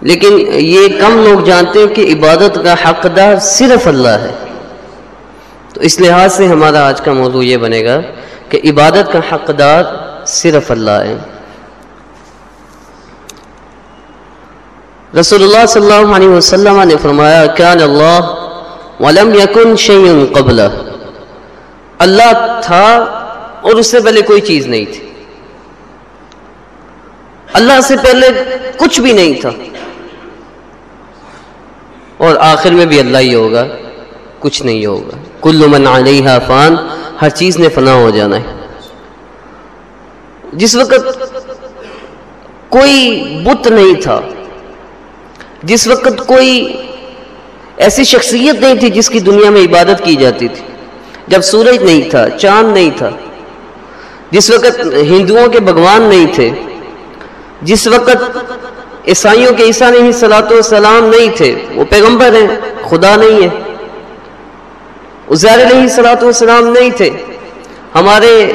لیکن یہ کم لوگ جانتے ہیں کہ عبادت کا حقدار صرف اللہ ہے۔ تو اس لحاظ سے ہمارا آج کا موضوع یہ بنے گا کہ عبادت کا حقدار صرف اللہ ہے۔ رسول اللہ صلی اللہ علیہ وسلم نے فرمایا، کان اللہ ولم یکن شیئن قبل اللہ تھا اور اس سے پہلے کوئی چیز نہیں تھی۔ اللہ سے پہلے کچھ بھی نہیں تھا۔ اور آخر میں بھی اللہ ہی ہوگا، کچھ نہیں ہوگا۔ کل من علیہ فان، ہر چیز نے فنا ہو جانا ہے۔ جس وقت کوئی بت نہیں تھا، جس وقت کوئی ایسی شخصیت نہیں تھی جس کی دنیا میں عبادت کی جاتی تھی۔ جب سورج نہیں تھا، چاند نہیں تھا، جس وقت ہندوؤں کے بھگوان نہیں تھے، جس وقت عیسائیوں کے عیسیٰ نہیں سلاۃ والسلام نہیں تھے، وہ پیغمبر ہیں، خدا نہیں ہے۔ ازیر نہیں سلاۃ والسلام نہیں تھے۔ ہمارے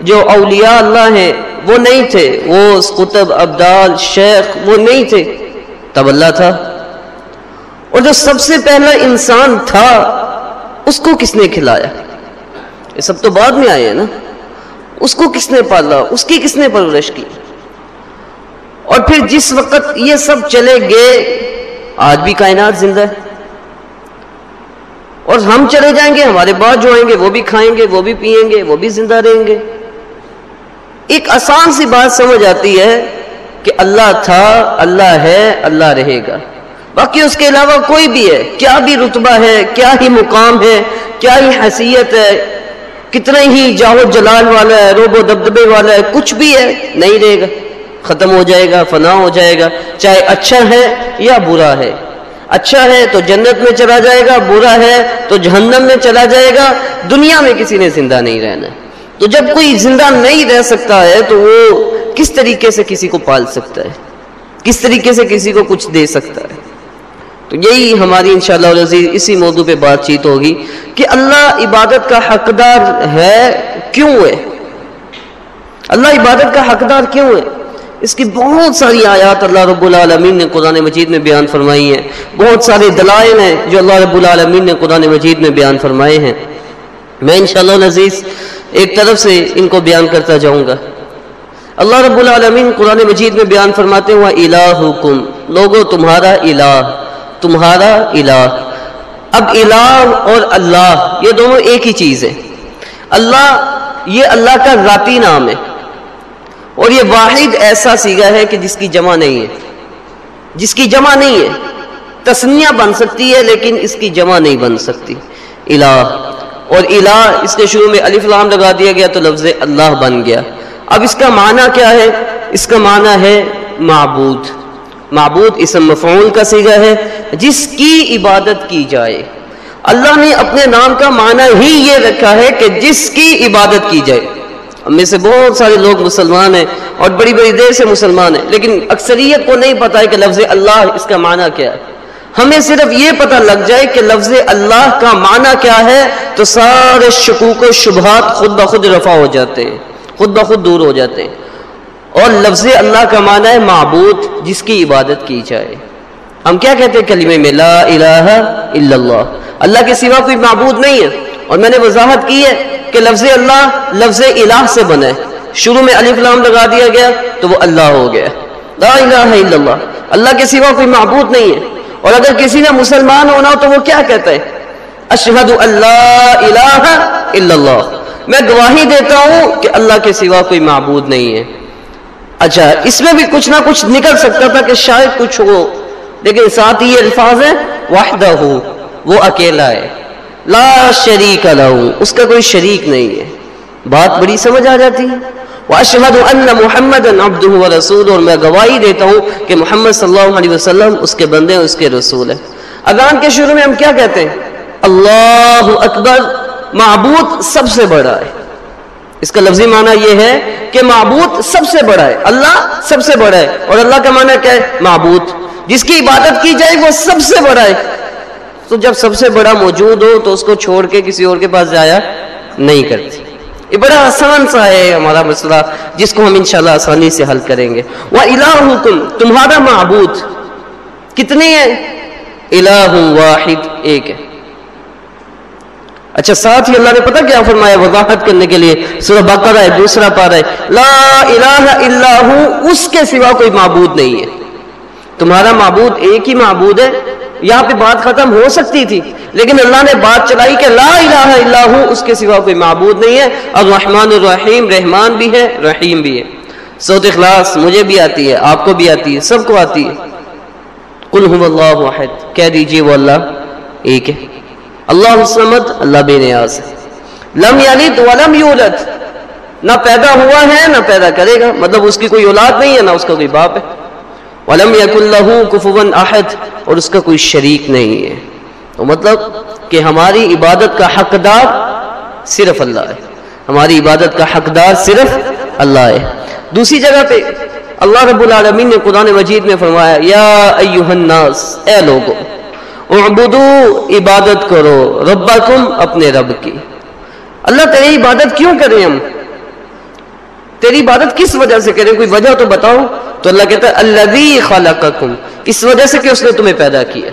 جو اولیاء اللہ ہیں، وہ نہیں تھے۔ وہ قطب، ابدال، شیخ، وہ نہیں تھے۔ تب اللہ تھا۔ اور جو سب سے پہلا انسان تھا، اس کو کس نے کھلایا؟ یہ سب تو بعد میں آئے ہیں نا۔ اس کو کس نے پالا؟ اس کی کس نے پرورش کی؟ اور پھر جس وقت یہ سب چلے گئے، آج بھی کائنات زندہ ہے۔ اور ہم چلے جائیں گے، ہمارے بعد جو آئیں گے، وہ بھی کھائیں گے، وہ بھی پیئیں گے، وہ بھی زندہ رہیں گے۔ ایک آسان سی بات سمجھ آتی ہے کہ اللہ تھا، اللہ ہے، اللہ رہے گا۔ باقی اس کے علاوہ کوئی بھی ہے۔ کیا بھی رتبہ ہے، کیا ہی مقام ہے، کیا ہی حیثیت ہے کتنے ہی جاہو جلال والا ہے، روب و دبدبے والا ہے، کچھ بھی ہے، نہیں رہے گا۔ ختم ہو جائے گا، فنا ہو جائے گا۔ چاہے اچھا ہے یا برا ہے۔ اچھا ہے تو جنت میں چلا جائے گا، برا ہے تو جہنم میں چلا جائے گا۔ دنیا میں کسی نے زندہ نہیں رہنا۔ تو جب کوئی زندہ نہیں رہ سکتا ہے تو وہ کس طریقے سے کسی کو پال سکتا ہے؟ کس طریقے سے کسی کو کچھ دے سکتا ہے؟ تو یہی ہماری انشاءاللہ العزیز اسی موضوع پہ بات چیت ہوگی کہ اللہ عبادت کا حقدار ہے، کیوں ہے؟ اللہ عبادت کا حقدار کیوں ہے؟ اس کی بہت ساری آیات اللہ رب العالمین نے قرآن مجید میں بیان فرمائی ہیں۔ بہت سارے دلائل ہیں جو اللہ رب العالمین نے قرآن مجید میں بیان فرمائے ہیں۔ میں انشاءاللہ العزیز ایک طرف سے ان کو بیان کرتا جاؤں گا۔ اللہ رب العالمین قرآن مجید میں بیان فرماتے ہوا الہکم۔ لوگو، تمہارا الہ۔ تمہارا الہ۔ اب الہ اور اللہ، یہ دونوں ایک ہی چیز ہے۔ اللہ، یہ اللہ کا ذاتی نام ہے۔ اور یہ واحد ایسا سیگا ہے کہ جس کی جمع نہیں ہے۔ جس کی جمع نہیں ہے، تسنیہ بن سکتی ہے، لیکن اس کی جمع نہیں بن سکتی۔ الہ۔ اور الہ اس کے شروع میں الف لام لگا دیا گیا تو لفظ اللہ بن گیا۔ اب اس کا معنی کیا ہے؟ اس کا معنی ہے معبود۔ معبود اسم مفعول کا سیگا ہے، جس کی عبادت کی جائے۔ اللہ نے اپنے نام کا معنی ہی یہ رکھا ہے کہ جس کی عبادت کی جائے۔ ہم میں سے بہت سارے لوگ مسلمان ہیں اور بڑی بڑی دیر سے مسلمان ہیں، لیکن اکثریت کو نہیں پتا ہے کہ لفظ اللہ اس کا معنی کیا ہے۔ ہمیں صرف یہ پتہ لگ جائے کہ لفظ اللہ کا معنی کیا ہے تو سارے شکوک و شبہات خود بخود رفع ہو جاتے ہیں، خود بخود دور ہو جاتے ہیں۔ اور لفظ اللہ کا معنی ہے معبود، جس کی عبادت کی جائے۔ ہم کیا کہتے ہیں کلمے میں؟ لا الہ الا اللہ۔ اللہ کے سوا کوئی معبود نہیں ہے۔ اور میں نے وضاحت کی ہے کہ لفظ اللہ لفظ الہ سے بنا ہے شروع میں الف لام لگا دیا گیا تو وہ اللہ ہو گیا۔ لا الہ الا اللہ۔ اللہ کے سوا کوئی معبود نہیں ہے۔ اور اگر کسی نے مسلمان ہونا ہو تو وہ کیا کہتا ہے؟ اشہد اللہ الہ الا اللہ۔ میں گواہی دیتا ہوں کہ اللہ کے سوا کوئی معبود نہیں ہے۔ اچھا اس میں بھی کچھ نہ کچھ نکل سکتا تھا کہ شاید کچھ ہو۔ لیکن ساتھ ہی یہ الفاظ ہے وحدہ وہ اکیلا ہے۔ لا شریک لہو، اس کا کوئی شریک نہیں ہے۔ بات بڑی سمجھ آ جاتی ہے۔ واشهد ان محمد عبده ورسول اور میں گواہی دیتا ہوں کہ محمد صلی اللہ علیہ وسلم اس کے بندے اس کے رسول ہیں۔ اذان کے شروع میں ہم کیا کہتے ہیں؟ اللہ اکبر، معبود سب سے بڑا ہے۔ اس کا لفظی معنی یہ ہے کہ معبود سب سے بڑا ہے۔ اللہ سب سے بڑا ہے۔ اور اللہ کا معنی کیا ہے؟ معبود۔ جس کی عبادت کی جائے وہ سب سے بڑا ہے۔ تو جب سب سے بڑا موجود ہو تو اس کو چھوڑ کے کسی اور کے پاس جایا نہیں کرتی۔ یہ بڑا آسان سا ہے ہمارا مسئلہ، جس کو ہم انشاءاللہ آسانی سے حل کریں گے۔ وہ الہ تمہارا معبود کتنے ہیں؟ الہ واحد، ایک ہے۔ اچھا ساتھ ہی اللہ نے پتا کیا فرمایا؟ وضاحت کرنے کے لیے۔ سورہ بقرہ ہے، دوسرا پارا ہے۔ لا الہ الا ہوں اس کے سوا کوئی معبود نہیں ہے۔ تمہارا معبود ایک ہی معبود ہے، یہاں پہ بات ختم ہو سکتی تھی، لیکن اللہ نے بات چلائی کہ لا الہ الا ہوں اس کے سوا کوئی معبود نہیں ہے۔ الرحمن الرحیم، رحمان بھی ہے، رحیم بھی ہے۔ سوت اخلاص مجھے بھی آتی ہے، آپ کو بھی آتی ہے، سب کو آتی ہے۔ قل هو اللہ واحد، کہہ دیجیے وہ اللہ ایک ہے۔ اللہ الصمد، اللہ بے نیاز ہے۔ لم یلد ولم یولد۔ نہ پیدا ہوا ہے، نہ پیدا کرے گا۔ مطلب اس کی کوئی اولاد نہیں ہے، نہ اس کا کوئی باپ ہے۔ ولم یک اللہ کفوا احد، اور اس کا کوئی شریک نہیں ہے۔ تو مطلب کہ ہماری عبادت کا حقدار صرف اللہ ہے۔ ہماری عبادت کا حقدار صرف اللہ ہے۔ دوسری جگہ پہ اللہ رب العالمین نے قرآن مجید میں فرمایا، یا ایوہ الناس، اے لوگوں اعبدو عبادت کرو، ربکم اپنے رب کی۔ اللہ تیری عبادت کیوں کریں ہم؟ تیری عبادت کس وجہ سے کریں کوئی وجہ تو بتاؤ۔ تو اللہ کہتا ہے، الذی خلقکم۔ اس وجہ سے کہ اس نے تمہیں پیدا کیا۔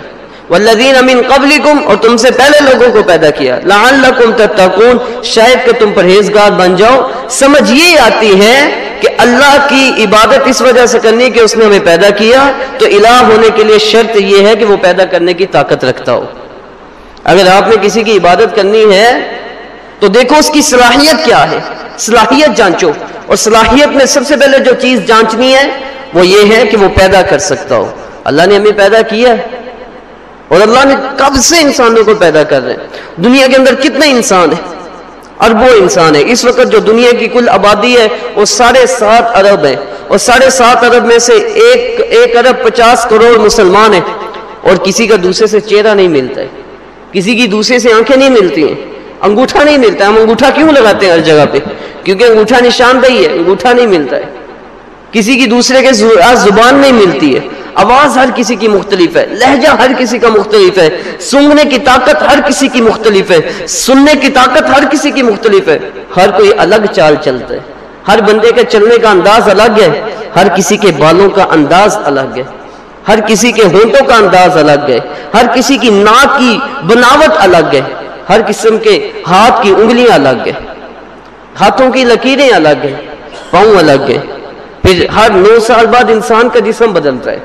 والذین من قبلکم، اور تم سے پہلے لوگوں کو پیدا کیا۔ لعلکم تتقون۔ شاید کہ تم پرہیزگار بن جاؤ۔ سمجھ یہ آتی ہے کہ اللہ کی عبادت اس وجہ سے کرنی کہ اس نے ہمیں پیدا کیا۔ تو الہ ہونے کے لیے شرط یہ ہے کہ وہ پیدا کرنے کی طاقت رکھتا ہو۔ اگر آپ نے کسی کی عبادت کرنی ہے تو دیکھو اس کی صلاحیت کیا ہے۔ صلاحیت جانچو۔ اور صلاحیت میں سب سے پہلے جو چیز جانچنی ہے، وہ یہ ہے کہ وہ پیدا کر سکتا ہو۔ اللہ نے ہمیں پیدا کیا۔ اور اللہ نے کب سے انسانوں کو پیدا کر رہے ہیں؟ دنیا کے اندر کتنے انسان ہیں؟ اربوں انسان ہے اس وقت جو دنیا کی کل آبادی ہے، وہ ساڑھے سات ارب ہے اور ساڑھے سات ارب میں سے ایک ایک ارب پچاس کروڑ مسلمان ہیں۔ اور کسی کا دوسرے سے چہرہ نہیں ملتا ہے۔ کسی کی دوسرے سے آنکھیں نہیں ملتی ہیں۔ انگوٹھا نہیں ملتا ہم انگوٹھا کیوں لگاتے ہیں ہر جگہ پہ؟ کیونکہ انگوٹھا نشان دہی ہے، انگوٹھا نہیں ملتا ہے۔ کسی کی دوسرے کے زبان نہیں ملتی ہے۔ آواز ہر کسی کی مختلف ہے، لہجہ ہر کسی کا مختلف ہے۔ سنگنے کی طاقت ہر کسی کی مختلف ہے۔ سننے کی طاقت ہر کسی کی مختلف ہے۔ ہر کوئی الگ چال چلتا ہے۔ ہر بندے کے چلنے کا انداز الگ ہے۔ ہر کسی کے بالوں کا انداز الگ ہے۔ ہر کسی کے ہونٹوں کا انداز الگ ہے۔ ہر کسی کی ناک کی بناوٹ الگ ہے۔ ہر قسم کے ہاتھ کی انگلیاں الگ ہے ہاتھوں کی لکیریں الگ ہیں، پاؤں الگ ہے پھر ہر نو سال بعد انسان کا جسم بدلتا ہے۔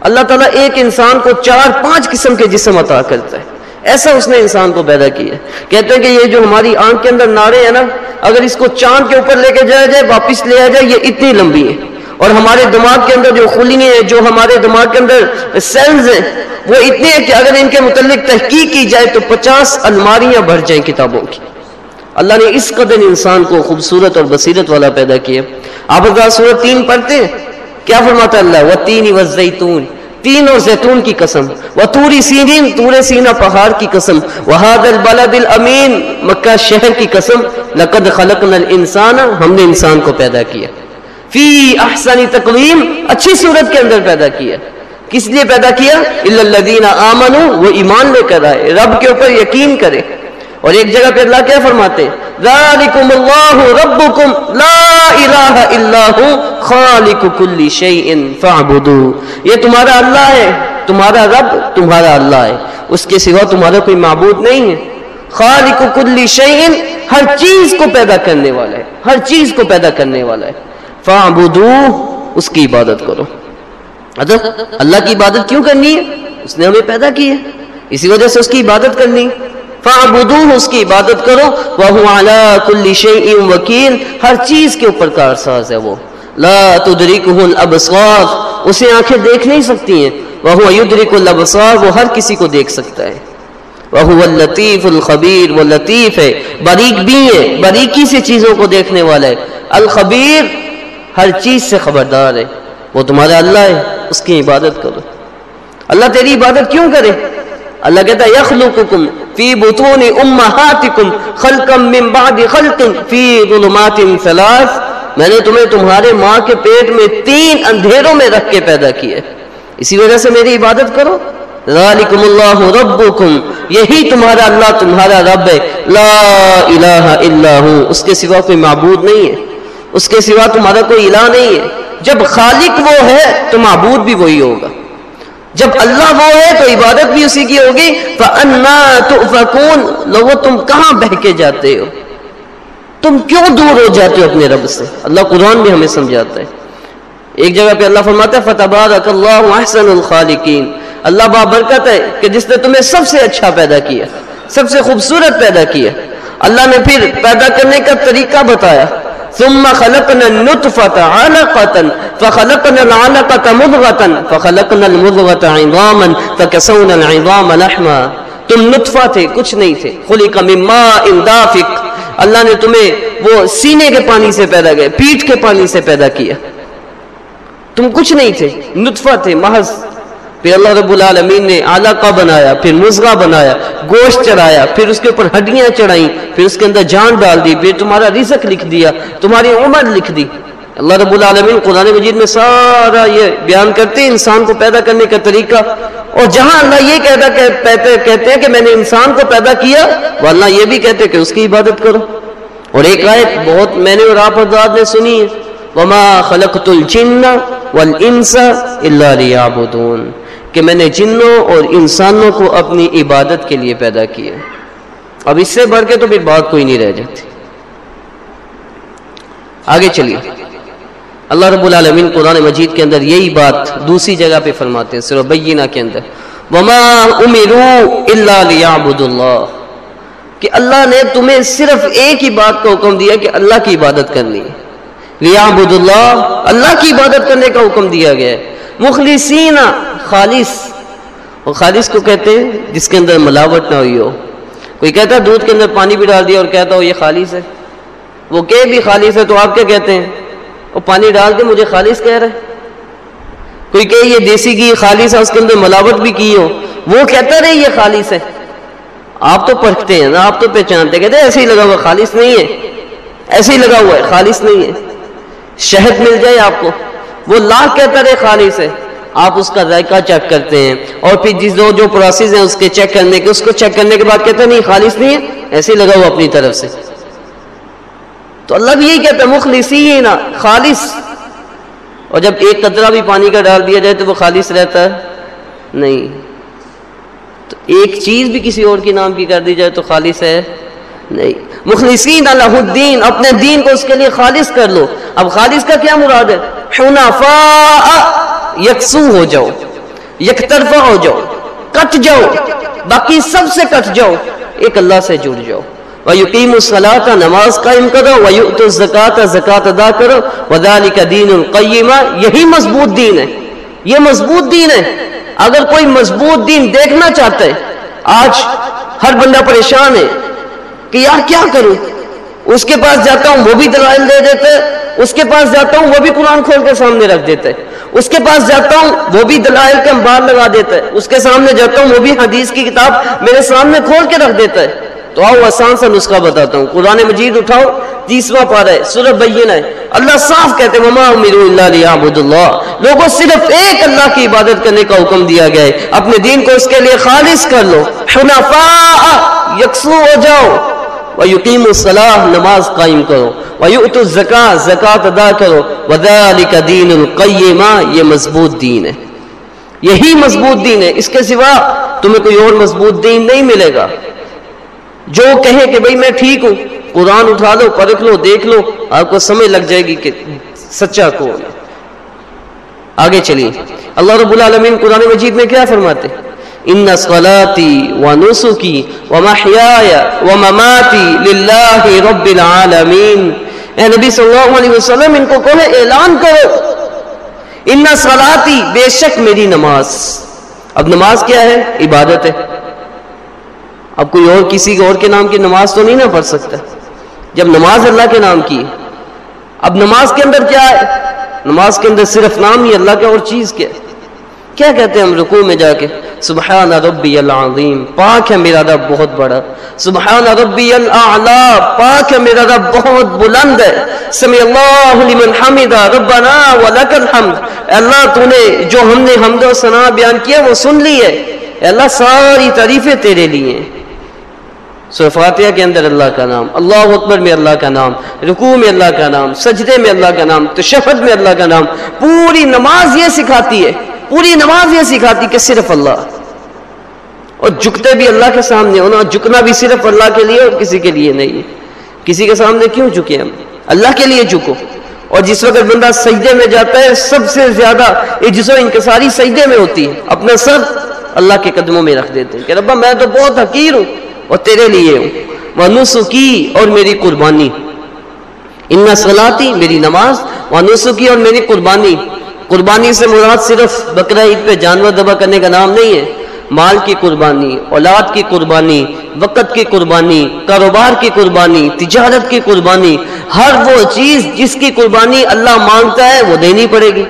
اللہ تعالیٰ ایک انسان کو چار، پانچ قسم کے جسم عطا کرتا ہے۔ ایسا اس نے انسان کو پیدا کیا۔ کہتے ہیں کہ یہ جو ہماری آنکھ کے اندر نعرے ہیں نا، اگر اس کو چاند کے اوپر لے کے جایا جائے، واپس لے جائے، یہ اتنی لمبی ہے۔ اور ہمارے دماغ کے اندر جو خلیاں ہیں، جو ہمارے دماغ کے اندر سیلز ہیں، وہ اتنے ہیں کہ اگر ان کے متعلق تحقیق کی جائے تو پچاس الماریاں بھر جائیں کتابوں کی۔ اللہ نے اس قدر انسان کو خوبصورت اور بصیرت والا پیدا کیا۔ آپ سورت تین پڑھتے ہیں؟ کیا فرماتا اللہ؟ وہ تین و زیتون تین اور زیتون کی قسم۔ وہ توری سینین تور سینا پہاڑ کی قسم۔ وہاد البلد الامین مکہ شہر کی قسم۔ لقد خلقنا الانسان ہم نے انسان کو پیدا کیا۔ فی احسانی تقویم، اچھی صورت کے اندر پیدا کیا۔ کس لیے پیدا کیا؟ الا الذین آمنوا، وہ ایمان لے کر آئے، رب کے اوپر یقین کرے۔ اور ایک جگہ پہ اللہ کیا فرماتے ذالکم اللہ ربکم لا الہ الا ہو خالق کل شیء فاعبدو یہ تمہارا اللہ ہے، تمہارا رب تمہارا اللہ ہے۔ اس کے سوا تمہارا کوئی معبود نہیں ہے۔ خالق کل شیء ہر چیز کو پیدا کرنے والا ہے، ہر چیز کو پیدا کرنے والا ہے۔ فاعبدو، اس کی عبادت کرو۔ حضرت، اللہ کی عبادت کیوں کرنی ہے؟ اس نے ہمیں پیدا کی ہے۔ اسی وجہ سے اس کی عبادت کرنی۔ ہے فعبدوہ اس کی عبادت کرو۔ وَهُوَ عَلَىٰ كُلِّ شَيْءٍ وَكِيلٍ ہر چیز کے اوپر کارساز ہے وہ۔ لا تدرکہ الابصار، اسے آنکھیں دیکھ نہیں سکتی ہیں۔ وَهُوَ يُدْرِكُ الابصار، وہ ہر کسی کو دیکھ سکتا ہے۔ وَهُوَ اللَّطِيفُ الْخَبِيرُ وہ لطیف ہے، باریک بھی ہے باریکی سے چیزوں کو دیکھنے والا ہے الخبیر ہر چیز سے خبردار ہے۔ وہ تمہارا اللہ ہے، اس کی عبادت کرو۔ اللہ تیری عبادت کیوں کرے؟ اللہ کہتا ہے، یخلقکم فی بطون امہاتکم خلقا من بعد خلق فی ظلمات ثلاث۔ میں نے تمہیں تمہارے ماں کے پیٹ میں تین اندھیروں میں رکھ کے پیدا کیا اسی وجہ سے میری عبادت کرو۔ ذالکم اللہ ربکم، یہی تمہارا اللہ، تمہارا رب ہے۔ لا الہ الا ہوں اس کے سوا کوئی معبود نہیں ہے۔ اس کے سوا تمہارا کوئی الہ نہیں ہے۔ جب خالق وہ ہے تو معبود بھی وہی ہوگا۔ جب اللہ وہ ہے تو عبادت بھی اسی کی ہوگی۔ لوگوں، تم کہاں بہ کے جاتے ہو؟ تم کیوں دور ہو جاتے ہو اپنے رب سے؟ اللہ قرآن بھی ہمیں سمجھاتا ہے۔ ایک جگہ پہ اللہ فرماتا ہے فتح اللہ احسن الخالقین اللہ با برکت ہے کہ جس نے تمہیں سب سے اچھا پیدا کیا، سب سے خوبصورت پیدا کیا۔ اللہ نے پھر پیدا کرنے کا طریقہ بتایا۔ ثم خلقنا النطفة علقة، فخلقنا العلقة مضغة، فخلقنا المضغة عظاما، فكسونا العظام لحما۔ تم نطفہ تھے، کچھ نہیں تھے۔ خلق من ماء دافق۔ اللہ نے تمہیں وہ سینے کے پانی سے پیدا کیا پیٹ کے پانی سے پیدا کیا۔ تم کچھ نہیں تھے، نطفہ تھے، محض پھر اللہ رب العالمین نے علاقہ بنایا، پھر مزغہ بنایا، گوشت چڑھایا، پھر اس کے اوپر ہڈیاں چڑھائیں، پھر اس کے اندر جان ڈال دی، پھر تمہارا رزق لکھ دیا، تمہاری عمر لکھ دی۔ اللہ رب العالمین قرآن مجید میں سارا یہ بیان کرتے ہیں، انسان کو پیدا کرنے کا طریقہ۔ اور جہاں اللہ یہ کہتا کہتے ہیں کہ میں نے انسان کو پیدا کیا، وہ اللہ یہ بھی کہتے کہ اس کی عبادت کرو۔ اور ایک آیت بہت میں نے اور آپ حضرات نے سنی ہے۔ وما خلقت الجن والانس الا ليعبدون۔ کہ میں نے جنوں اور انسانوں کو اپنی عبادت کے لیے پیدا کیا۔ اب اس سے بڑھ کے تو پھر بات کوئی نہیں رہ جاتی۔ آگے چلیے۔ اللہ رب العالمین قرآن مجید کے اندر یہی بات دوسری جگہ پہ فرماتے ہیں صرف بینہ کے اندر۔ وما امروا الا ليعبدوا اللہ کہ اللہ نے تمہیں صرف ایک ہی بات کا حکم دیا کہ اللہ کی عبادت کرنی ہے۔ لیعبد اللہ. اللہ کی عبادت کرنے کا حکم دیا گیا ہے. مخلصین خالص. اور خالص کو کہتے ہیں جس کے اندر ملاوٹ نہ ہوئی ہو. کوئی کہتا ہے دودھ کے اندر پانی بھی ڈال دیا اور کہتا ہو یہ خالص ہے. وہ کہ بھی خالص ہے تو آپ کیا کہتے ہیں؟ وہ پانی ڈال کے مجھے خالص کہہ رہے کوئی کہ یہ دیسی گھی خالص ہے، اس کے اندر ملاوٹ بھی کی ہو. وہ کہتا رہے یہ خالص ہے. آپ تو پرکھتے ہیں نا، آپ تو پہچانتے کہتے ہیں ایسے ہی لگا ہوا خالص نہیں ہے. ایسے ہی لگا ہوا ہے، خالص نہیں ہے. شہد مل جائے آپ کو۔ وہ لاکھ کہتا رہے خالص ہے آپ اس کا ذائقہ چیک کرتے ہیں۔ اور پھر جس دو جو پروسیس ہیں اس کے چیک کرنے کے اس کو چیک کرنے کے بعد کہتے ہیں نہیں، خالص نہیں ہے۔ ایسے ہی لگا ہوا اپنی طرف سے۔ تو اللہ بھی یہی کہتا ہے مخلصی ہی نا خالص۔ اور جب ایک قطرہ بھی پانی کا ڈال دیا جائے تو وہ خالص رہتا ہے؟ نہیں۔ تو ایک چیز بھی کسی اور کی نام کی کر دی جائے تو خالص ہے؟ نہیں۔ مخلصین اللہ الدین، اپنے دین کو اس کے لیے خالص کر لو۔ اب خالص کا کیا مراد ہے؟ حنفاء یکسو ہو جاؤ یک طرفہ ہو جاؤ، کٹ جاؤ، باقی سب سے کٹ جاؤ، ایک اللہ سے جڑ جاؤ۔ وَيُقِيمُ الصَّلَاةَ، نماز قائم کرو، وَيُؤْتُ الزَّكَاةَ زکات ادا کرو۔ وَذَلِكَ دِينُ الْقَيِّمَ، یہی مضبوط دین ہے۔ یہ مضبوط دین ہے۔ اگر کوئی مضبوط دین دیکھنا چاہتا ہے، آج ہر بندہ پریشان ہے۔ کہ یار کیا کروں؟ اس کے پاس جاتا ہوں، وہ بھی دلائل دے دیتے، اس کے پاس جاتا ہوں، وہ بھی قرآن کھول کے سامنے رکھ دیتے۔ اس کے پاس جاتا ہوں، وہ بھی دلائل کے امبار لگا دیتا ہے اس کے سامنے جاتا ہوں، وہ بھی حدیث کی کتاب میرے سامنے کھول کے رکھ دیتا ہے تو آؤ، آسان سا نسخہ بتاتا ہوں۔ قرآن مجید اٹھاؤ، تیسواں پارا ہے، سورہ بین ہے۔ اللہ صاف کہتے ہیں مما امیر اللہ لیعبد اللہ لوگوں، صرف ایک اللہ کی عبادت کرنے کا حکم دیا گیا ہے۔ اپنے دین کو اس کے لیے خالص کر لو۔ حنفاء، یکسو ہو جاؤ۔ وَيُقِيمُ الصَّلَاةِ نماز قائم کرو۔ وَيُؤْتُ الزَّكَاةِ زکات ادا کرو۔ وَذَلِكَ دِينُ الْقَيِّمَا یہ مضبوط دین ہے۔ یہی مضبوط دین ہے۔ اس کے سوا تمہیں کوئی اور مضبوط دین نہیں ملے گا۔ جو کہے کہ بھئی میں ٹھیک ہوں، قرآن اٹھا لو، پرکھ لو، دیکھ لو، آپ کو سمجھ لگ جائے گی کہ سچا کون ہے۔ آگے چلیے۔ اللہ رب العالمین قرآن مجید میں کیا فرماتے ہیں؟ ان صلاتی و نسکی و محیای و مماتی للہ رب العالمین اے نبی صلی اللہ علیہ وسلم، ان کو کہے اعلان کرو، ان صلاتی بے شک میری نماز۔ اب نماز کیا ہے؟ عبادت ہے۔ اب کوئی اور کسی اور کے نام کی نماز تو نہیں نہ پڑھ سکتا۔ جب نماز اللہ کے نام کی، اب نماز کے اندر کیا ہے؟ نماز کے اندر صرف نام ہی اللہ کے اور چیز کیا ہے؟ کیا کہتے ہیں ہم رکوع میں جا کے؟ سبحان ربی العظیم، پاک ہے میرا رب بہت بڑا۔ سبحان ربی الاعلا پاک ہے میرا رب بہت بلند ہے۔ سمی اللہ لمن حمدہ ربنا ولک الحمد۔ اللہ، تو نے جو ہم نے حمد و ثنا بیان کیا، وہ سن لی ہے۔ اللہ، ساری تعریفیں تیرے لیے۔ ہیں سورہ فاتحہ کے اندر اللہ کا نام، اللہ اکبر میں اللہ کا نام، رکوع میں اللہ کا نام، سجدے میں اللہ کا نام، تشہد میں اللہ کا نام، پوری نماز یہ سکھاتی ہے۔ پوری نماز یہ سکھاتی کہ صرف اللہ۔ اور جھکتے بھی اللہ کے سامنے ہونا جھکنا بھی صرف اللہ کے لیے اور کسی کے لیے نہیں۔ کسی کے سامنے کیوں جھکے ہم؟ اللہ کے لیے جھکو۔ اور جس وقت بندہ سجدے میں جاتا ہے، سب سے زیادہ جس و انکساری سجدے میں ہوتی ہے۔ اپنا سر اللہ کے قدموں میں رکھ دیتے ہیں کہ ربا، میں تو بہت حقیر ہوں اور تیرے لیے ہوں۔ ونسکی اور میری قربانی۔ ان سلاتی میری نماز۔ ونسکی اور میری قربانی۔ قربانی سے مراد صرف بقرہ عید پہ جانور دبا کرنے کا نام نہیں ہے، مال کی قربانی، اولاد کی قربانی، وقت کی قربانی، کاروبار کی قربانی، تجارت کی قربانی، ہر وہ چیز جس کی قربانی اللہ مانگتا ہے وہ دینی پڑے گی۔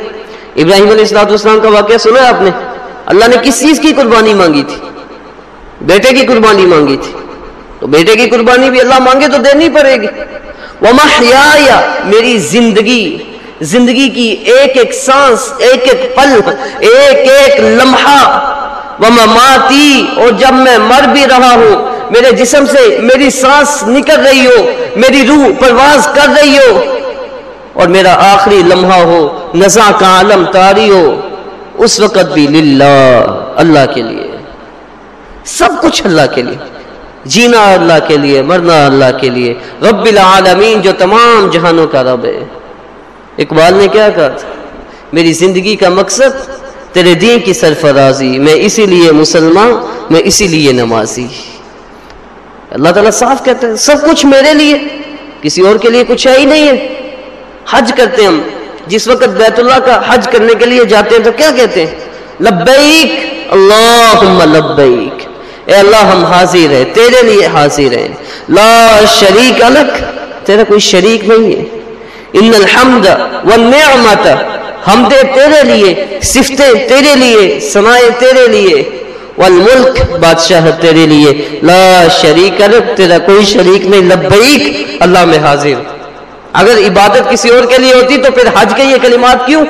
ابراہیم علیہ السلاط اسلام کا واقعہ سنا ہے آپ نے؟ اللہ نے کس چیز کی قربانی مانگی تھی؟ بیٹے کی قربانی مانگی تھی۔ تو بیٹے کی قربانی بھی اللہ مانگے تو دینی پڑے گی۔ وہ میری زندگی زندگی کی ایک ایک سانس، ایک ایک پل، ایک ایک لمحہ۔ وہ ماتی اور جب میں مر بھی رہا ہوں، میرے جسم سے میری سانس نکل رہی ہو، میری روح پرواز کر رہی ہو۔ اور میرا آخری لمحہ ہو نزا کا عالم تاری ہو۔ اس وقت بھی للہ، اللہ کے لیے۔ سب کچھ اللہ کے لیے۔ جینا اللہ کے لیے، مرنا اللہ کے لیے۔ رب العالمین جو تمام جہانوں کا رب ہے۔ اقبال نے کیا کہا تھا؟ میری زندگی کا مقصد تیرے دین کی سرفرازی، میں اسی لیے مسلمان، میں اسی لیے نمازی۔ اللہ تعالیٰ صاف کہتے ہیں سب کچھ میرے لیے، کسی اور کے لیے کچھ ہے ہی نہیں ہے۔ حج کرتے ہم، جس وقت بیت اللہ کا حج کرنے کے لیے جاتے ہیں تو کیا کہتے ہیں؟ لبیک، اللہم لبیک۔ اے اللہ، ہم حاضر ہیں، تیرے لیے حاضر ہیں۔ لا شریک الگ تیرا کوئی شریک نہیں ہے۔ ان الحمد والنعمت حمدے تیرے لیے صفتیں تیرے لیے سمائے تیرے لیے والملک بادشاہ تیرے لیے لا شریک رب تیرا کوئی شریک نہیں لبیک اللہ میں حاضر اگر عبادت کسی اور کے لیے ہوتی تو پھر حج کے یہ کلمات کیوں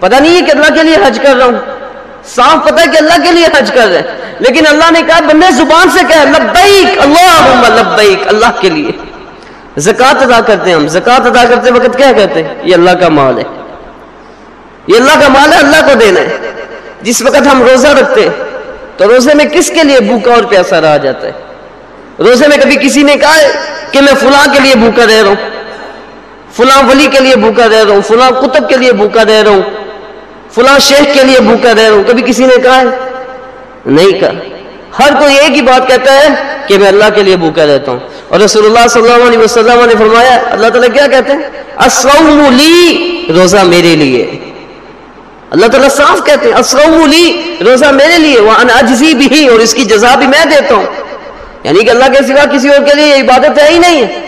پتہ نہیں ہے کہ اللہ کے لیے حج کر رہا ہوں صاف پتہ ہے کہ اللہ کے لیے حج کر رہے ہیں لیکن اللہ نے کہا بندے زبان سے کہا لبیک اللہم لبیک اللہ کے لیے زکوٰۃ ادا کرتے ہیں ہم. زکوٰۃ ادا کرتے وقت کیا کہتے ہیں؟ یہ اللہ کا مال ہے. یہ اللہ کا مال ہے، اللہ کو دینا ہے. جس وقت ہم روزہ رکھتے ہیں، تو روزے میں کس کے لیے بھوکا اور پیاسا رہا جاتا ہے؟ روزے میں کبھی کسی نے کہا ہے کہ میں فلاں کے لیے بھوکا رہ رہا ہوں، فلاں ولی کے لیے بھوکا رہ رہا ہوں، فلاں کتب کے لیے بھوکا رہ رہا ہوں، فلاں شیخ کے لیے بھوکا رہ رہا ہوں. کبھی کسی نے کہا ہے؟ نہیں کہا. ہر کوئی ایک ہی بات کہتا ہے کہ میں اللہ کے لیے بھوکا رہتا ہوں۔ اور رسول اللہ صلی اللہ علیہ وسلم نے فرمایا، اللہ تعالیٰ کیا کہتے ہیں؟ لی روزہ میرے لیے۔ اللہ تعالیٰ صاف کہتے ہیں لی روزہ میرے لیے وہ اجزی بھی اور اس کی جزا بھی میں دیتا ہوں۔ یعنی کہ اللہ کے سوا کسی اور کے لیے عبادت ہے ہی نہیں ہے۔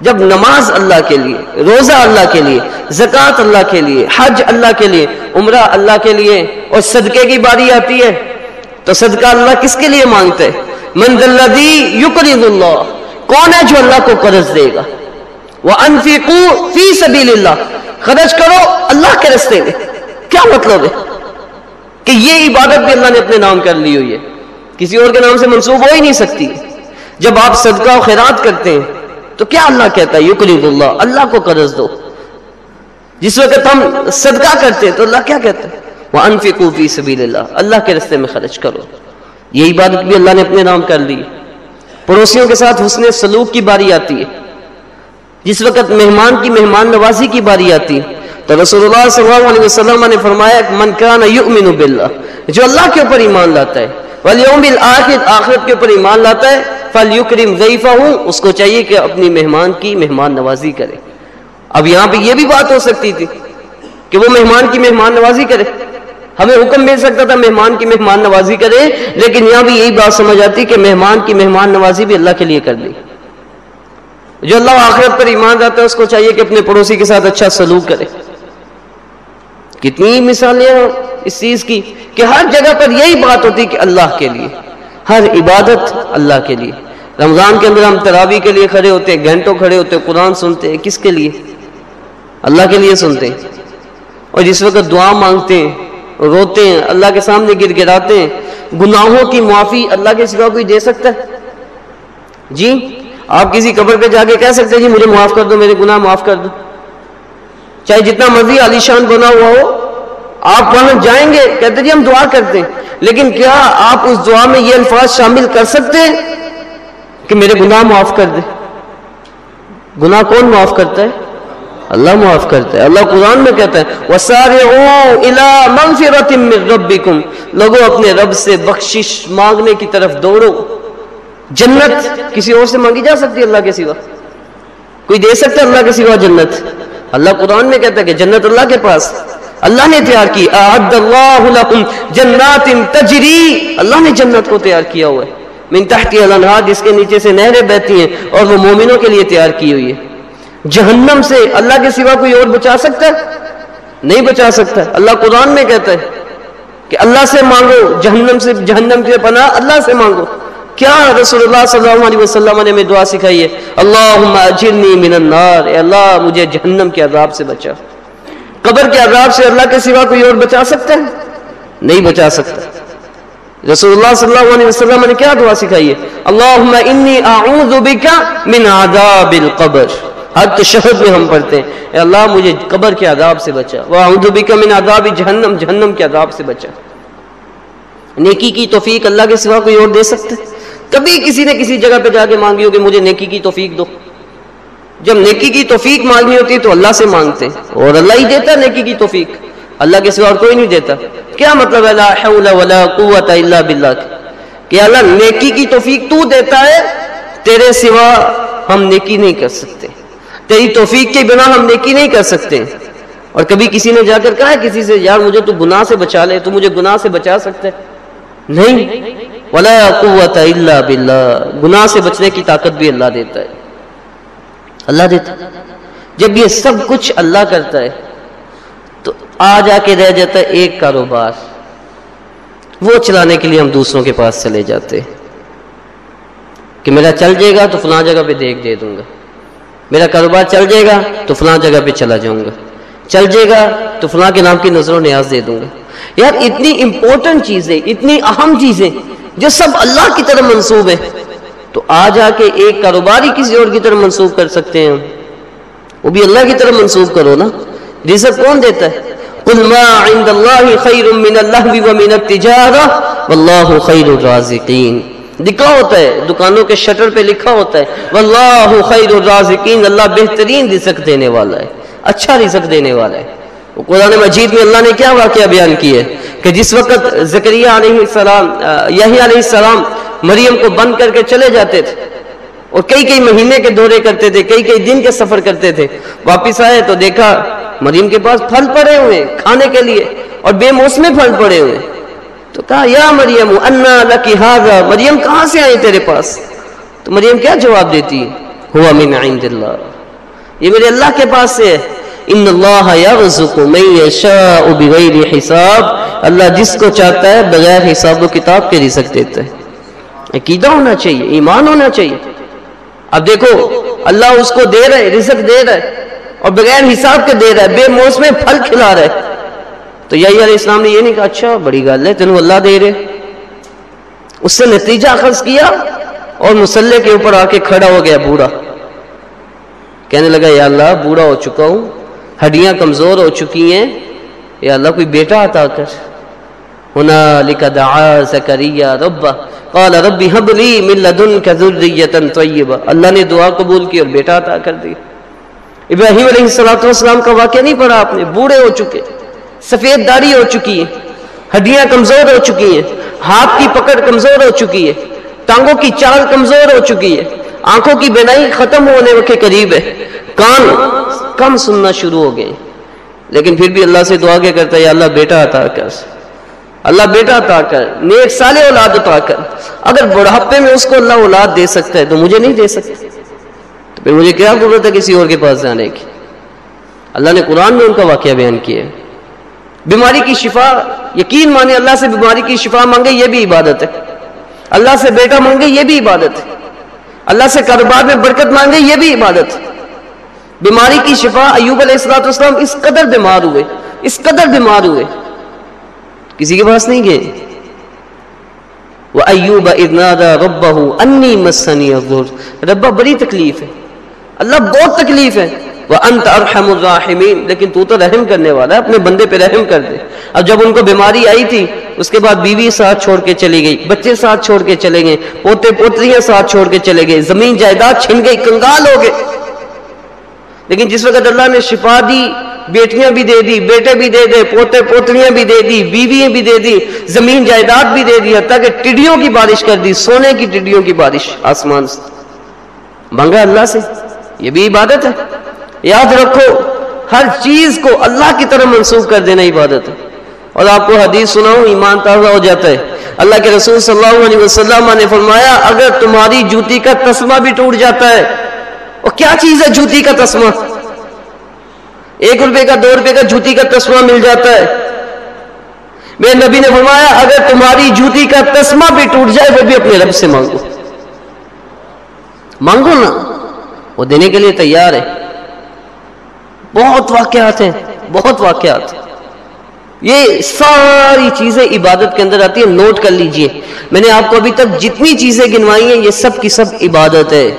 جب نماز اللہ کے لیے، روزہ اللہ کے لیے، زکوٰۃ اللہ کے لیے، حج اللہ کے لیے، عمرہ اللہ کے لیے، اور صدقے کی باری آتی ہے تو صدقہ اللہ کس کے لیے مانگتے؟ من دلدی یقرض اللہ. کون ہے جو اللہ کو قرض دے گا؟ وہ انفیقو فی سبیل اللہ. خرچ کرو، اللہ کے رستے میں. کیا مطلب ہے؟ کہ یہ عبادت بھی اللہ نے اپنے نام کر لی ہوئی ہے۔ کسی اور کے نام سے منسوخ ہو ہی نہیں سکتی۔ جب آپ صدقہ و خیرات کرتے ہیں، تو کیا اللہ کہتا ہے؟ یقرض اللہ اللہ کو قرض دو۔ جس وقت ہم صدقہ کرتے ہیں، تو اللہ کیا کہتا ہے؟ وہ انفقو فی سبیل اللہ اللہ کے رستے میں خرچ کرو۔ یہ عبادت بھی اللہ نے اپنے نام کر لی۔ پڑوسیوں کے ساتھ حسن سلوک کی باری آتی ہے۔ جس وقت مہمان کی مہمان نوازی کی باری آتی ہے۔ تو رسول اللہ صلی اللہ علیہ وسلم نے فرمایا، من کان یؤمن باللہ۔ جو اللہ کے اوپر ایمان لاتا ہے، والیوم الاخر آخرت کے اوپر ایمان لاتا ہے، فلیکرم ضیفہ۔ اس کو چاہیے کہ اپنی مہمان کی مہمان نوازی کرے۔ اب یہاں پہ یہ بھی بات ہو سکتی تھی کہ وہ مہمان کی مہمان نوازی کرے۔ ہمیں حکم مل سکتا تھا مہمان کی مہمان نوازی کرے، لیکن یہاں بھی یہی بات سمجھ آتی کہ مہمان کی مہمان نوازی بھی اللہ کے لیے کر لی جو اللہ آخرت پر ایمان رہتا ہے، اس کو چاہیے کہ اپنے پڑوسی کے ساتھ اچھا سلوک کرے۔ کتنی مثالیں اس چیز کی کہ ہر جگہ پر یہی بات ہوتی کہ اللہ کے لیے۔ ہر عبادت اللہ کے لیے۔ رمضان کے اندر ہم تراوی کے لیے کھڑے ہوتے ہیں، گھنٹوں کھڑے ہوتے ہیں، قرآن سنتے ہیں، کس کے لیے؟ اللہ کے لیے سنتے ہیں۔ اور جس وقت دعا مانگتے ہیں روتے ہیں، اللہ کے سامنے گر گراتے ہیں۔ گناہوں کی معافی اللہ کے سوا کوئی دے سکتا ہے؟ جی آپ کسی قبر پہ جا کے کہہ سکتے ہیں جی مجھے معاف کر دو، میرے گناہ معاف کر دو۔ چاہے جتنا مرضی عالیشان بنا ہوا ہو، آپ وہاں جائیں گے، کہتے جی ہم دعا کرتے ہیں۔ لیکن کیا آپ اس دعا میں یہ الفاظ شامل کر سکتے ہیں کہ میرے گناہ معاف کر دے؟ گناہ کون معاف کرتا ہے؟ اللہ معاف کرتا ہے۔ اللہ قرآن میں کہتا ہے، وَسَارِعُوا إِلَىٰ مِّن رَبِّكُمْ۔ لوگوں، اپنے رب سے بخشش مانگنے کی طرف دوڑو۔ جنت کسی اور سے مانگی جا سکتی اللہ کے سوا۔ کوئی دے سکتا ہے اللہ کے سوا جنت؟ اللہ قرآن میں کہتا ہے کہ جنت اللہ کے پاس۔ اللہ نے تیار کی۔ اعد اللہ لکم جنات تجری اللہ نے جنت کو تیار کیا ہوا ہے۔ من تحت الانہار جس کے نیچے سے نہریں بہتی ہیں اور وہ مومنوں کے لیے تیار کی ہوئی ہے۔ جہنم سے اللہ کے سوا کوئی اور بچا سکتا ہے؟ نہیں بچا سکتا۔ اللہ قرآن میں کہتا ہے کہ اللہ سے مانگو، جہنم سے، جہنم کے پناہ اللہ سے مانگو۔ کیا رسول اللہ صلی اللہ علیہ وسلم نے ہمیں دعا سکھائی ہے؟ اللہم اجرنی من النار۔ اے اللہ، مجھے جہنم کے عذاب سے بچا۔ قبر کے عذاب سے اللہ کے سوا کوئی اور بچا سکتا ہے؟ نہیں بچا سکتا۔ رسول اللہ صلی اللہ علیہ وسلم نے کیا دعا سکھائی ہے؟ اللہم انی اعوذ بکا من عذاب القبر۔ حد تشہد میں ہم پڑھتے ہیں۔ اے اللہ، مجھے قبر کے عذاب سے بچا۔ وَأَعُوذُ بِكَ مِنْ عَذَابِ جہنم جہنم کے عذاب سے بچا۔ نیکی کی توفیق اللہ کے سوا کوئی اور دے سکتے کبھی کسی نے کسی جگہ پہ جا کے مانگی ہو کہ مجھے نیکی کی توفیق دو۔ جب نیکی کی توفیق مانگنی ہوتی ہے تو اللہ سے مانگتے ہیں۔ اور اللہ ہی دیتا نیکی کی توفیق۔ اللہ کے سوا اور کوئی نہیں دیتا۔ کیا مطلب ہے؟ لا حول ولا قوت الا باللہ۔ کہ اللہ، نیکی کی توفیق تو دیتا ہے، تیرے سوا ہم نیکی نہیں کر سکتے۔ تیری توفیق کے بنا ہم نیکی نہیں کر سکتے۔ اور کبھی کسی نے جا کر کہا کسی سے، یار مجھے تو گناہ سے بچا لے، تو مجھے گناہ سے بچا سکتے۔ نہیں۔ ولا قوت الا باللہ گناہ سے بچنے کی طاقت بھی اللہ دیتا ہے۔ اللہ دیتا جب یہ سب کچھ اللہ کرتا ہے، تو آ جا کے رہ جاتا ہے ایک کاروبار۔ وہ چلانے کے لیے ہم دوسروں کے پاس چلے جاتے۔ کہ میرا چل جائے گا تو فلاں جگہ پہ دیکھ دے دوں گا۔ میرا کاروبار چل جائے گا تو فلاں جگہ پہ چلا جاؤں گا۔ چل جائے گا تو فلاں کے نام کی نظر و نیاز دے دوں گا۔ یار اتنی امپورٹنٹ چیزیں، اتنی اہم چیزیں جو سب اللہ کی طرف منسوب ہے تو آ جا کے ایک کاروبار ہی کسی اور کی طرف منسوخ کر سکتے ہیں وہ بھی اللہ کی طرف منسوخ کرو نا۔ رزق کون دیتا ہے؟ قل ما عند اللہ خیر من اللہ ومن التجارہ واللہ خیر الرازقین۔ لکھا ہوتا ہے، دکانوں کے شٹر پہ لکھا ہوتا ہے، واللہ خیر الرازقین، اللہ بہترین رزق دینے والا ہے اچھا رزق دینے والا ہے۔ قرآن مجید میں اللہ نے کیا واقعہ بیان کی ہے؟ کہ جس وقت زکریہ علیہ السلام یہی علیہ السلام مریم کو بند کر کے چلے جاتے تھے اور کئی کئی مہینے کے دورے کرتے تھے، کئی کئی دن کے سفر کرتے تھے، واپس آئے تو دیکھا مریم کے پاس پھل پڑے ہوئے کھانے کے لیے اور بے موسمی پھل پڑے ہوئے تو کہا، یا مریم، انا لکی ہاضا مریم کہاں سے آئی تیرے پاس؟ تو مریم کیا جواب دیتی ہوا من عند اللہ. یہ میرے اللہ کے پاس سے ہے، ان اللہ یرزق من یشاء بغیر حساب. اللہ جس کو چاہتا ہے بغیر حساب و کتاب کے رزق دیتا ہے۔ عقیدہ ہونا چاہیے، ایمان ہونا چاہیے۔ اب دیکھو، اللہ اس کو دے رہے رزق دے رہے اور بغیر حساب کے دے رہا ہے، بے موسم پھل کھلا رہے تو یہی علیہ السلام نے یہ نہیں کہا اچھا بڑی گل ہے، تینوں اللہ دے رہے۔ اس سے نتیجہ اخذ کیا اور مسلح کے اوپر آ کے کھڑا ہو گیا بوڑھا۔ کہنے لگا، یا اللہ، بوڑھا ہو چکا ہوں، ہڈیاں کمزور ہو چکی ہیں۔ یا اللہ، کوئی بیٹا عطا کر۔ هنالك دعا زكريا ربه قال ربي هب لي من لدنك ذريه طيبه اللہ نے دعا قبول کی اور بیٹا عطا کر دی ابراہیم علیہ الصلوۃ والسلام کا واقعہ نہیں پڑھا آپ نے، بوڑھے ہو چکے۔ سفید داڑھی ہو چکی ہے، ہڈیاں کمزور ہو چکی ہیں، ہاتھ کی پکڑ کمزور ہو چکی ہے، ٹانگوں کی چال کمزور ہو چکی ہے، آنکھوں کی بینائی ختم ہونے کے قریب ہے۔ کان کم سننا شروع ہو گئے۔ لیکن پھر بھی اللہ سے دعا کیا کرتا ہے، یا اللہ بیٹا عطا کر۔ اللہ بیٹا عطا کر، نیک سالے اولاد عطا کر۔ اگر بڑھاپے میں اس کو اللہ اولاد دے سکتا ہے تو مجھے نہیں دے سکتا۔ تو پھر مجھے کیا ضرورت ہے کسی اور کے پاس جانے کی؟ اللہ نے قرآن میں ان کا واقعہ بیان کیا ہے۔ بیماری کی شفا، یقین مانے اللہ سے بیماری کی شفا مانگے، یہ بھی عبادت ہے۔ اللہ سے بیٹا مانگے، یہ بھی عبادت ہے۔ اللہ سے کاروبار میں برکت مانگے، یہ بھی عبادت ہے۔ بیماری کی شفا ایوب علیہ السلاۃ والسلام اس قدر بیمار ہوئے، اس قدر بیمار ہوئے۔ کسی کے پاس نہیں گئے۔ وہ ایوب ادنادا ربا انی مسنی ربا بڑی تکلیف ہے۔ اللہ بہت تکلیف ہے۔ وہ انت ارحم الراحمین۔ لیکن تو تو رحم کرنے والا ہے، اپنے بندے پہ رحم کر دے۔ اب جب ان کو بیماری آئی تھی، اس کے بعد بیوی ساتھ چھوڑ کے چلی گئی، بچے ساتھ چھوڑ کے چلے گئے، پوتے پوتریاں ساتھ چھوڑ کے چلے گئے، زمین جائیداد چھن گئی، کنگال ہو گئے۔ لیکن جس وقت اللہ نے شفا دی، بیٹیاں بھی دے دی، بیٹے بھی دے دے، پوتے پوتریاں بھی دے دی، بیویاں بھی دے دی، زمین جائیداد بھی دے دی تاکہ ٹڈیوں کی بارش کر دی، سونے کی ٹڈیوں کی بارش آسمان سے۔ مانگا اللہ سے، یہ بھی عبادت ہے۔ یاد رکھو، ہر چیز کو اللہ کی طرح منسوخ کر دینا عبادت ہے۔ اور آپ کو حدیث سناؤں، ایمان تازہ ہو جاتا ہے۔ اللہ کے رسول صلی اللہ علیہ وسلم نے فرمایا، اگر تمہاری جوتی کا تسمہ بھی ٹوٹ جاتا ہے، اور کیا چیز ہے جوتی کا تسمہ؟ ایک روپے کا، دو روپے کا جوتی کا تسمہ مل جاتا ہے۔ میرے نبی نے فرمایا، اگر تمہاری جوتی کا تسمہ بھی ٹوٹ جائے، وہ بھی اپنے رب سے مانگو۔ مانگو نا، وہ دینے کے لیے تیار ہے۔ بہت واقعات ہیں، بہت واقعات یہ ساری چیزیں عبادت کے اندر آتی ہیں، نوٹ کر لیجیے۔ میں نے آپ کو ابھی تک جتنی چیزیں گنوائی ہیں، یہ سب کی سب عبادت ہے۔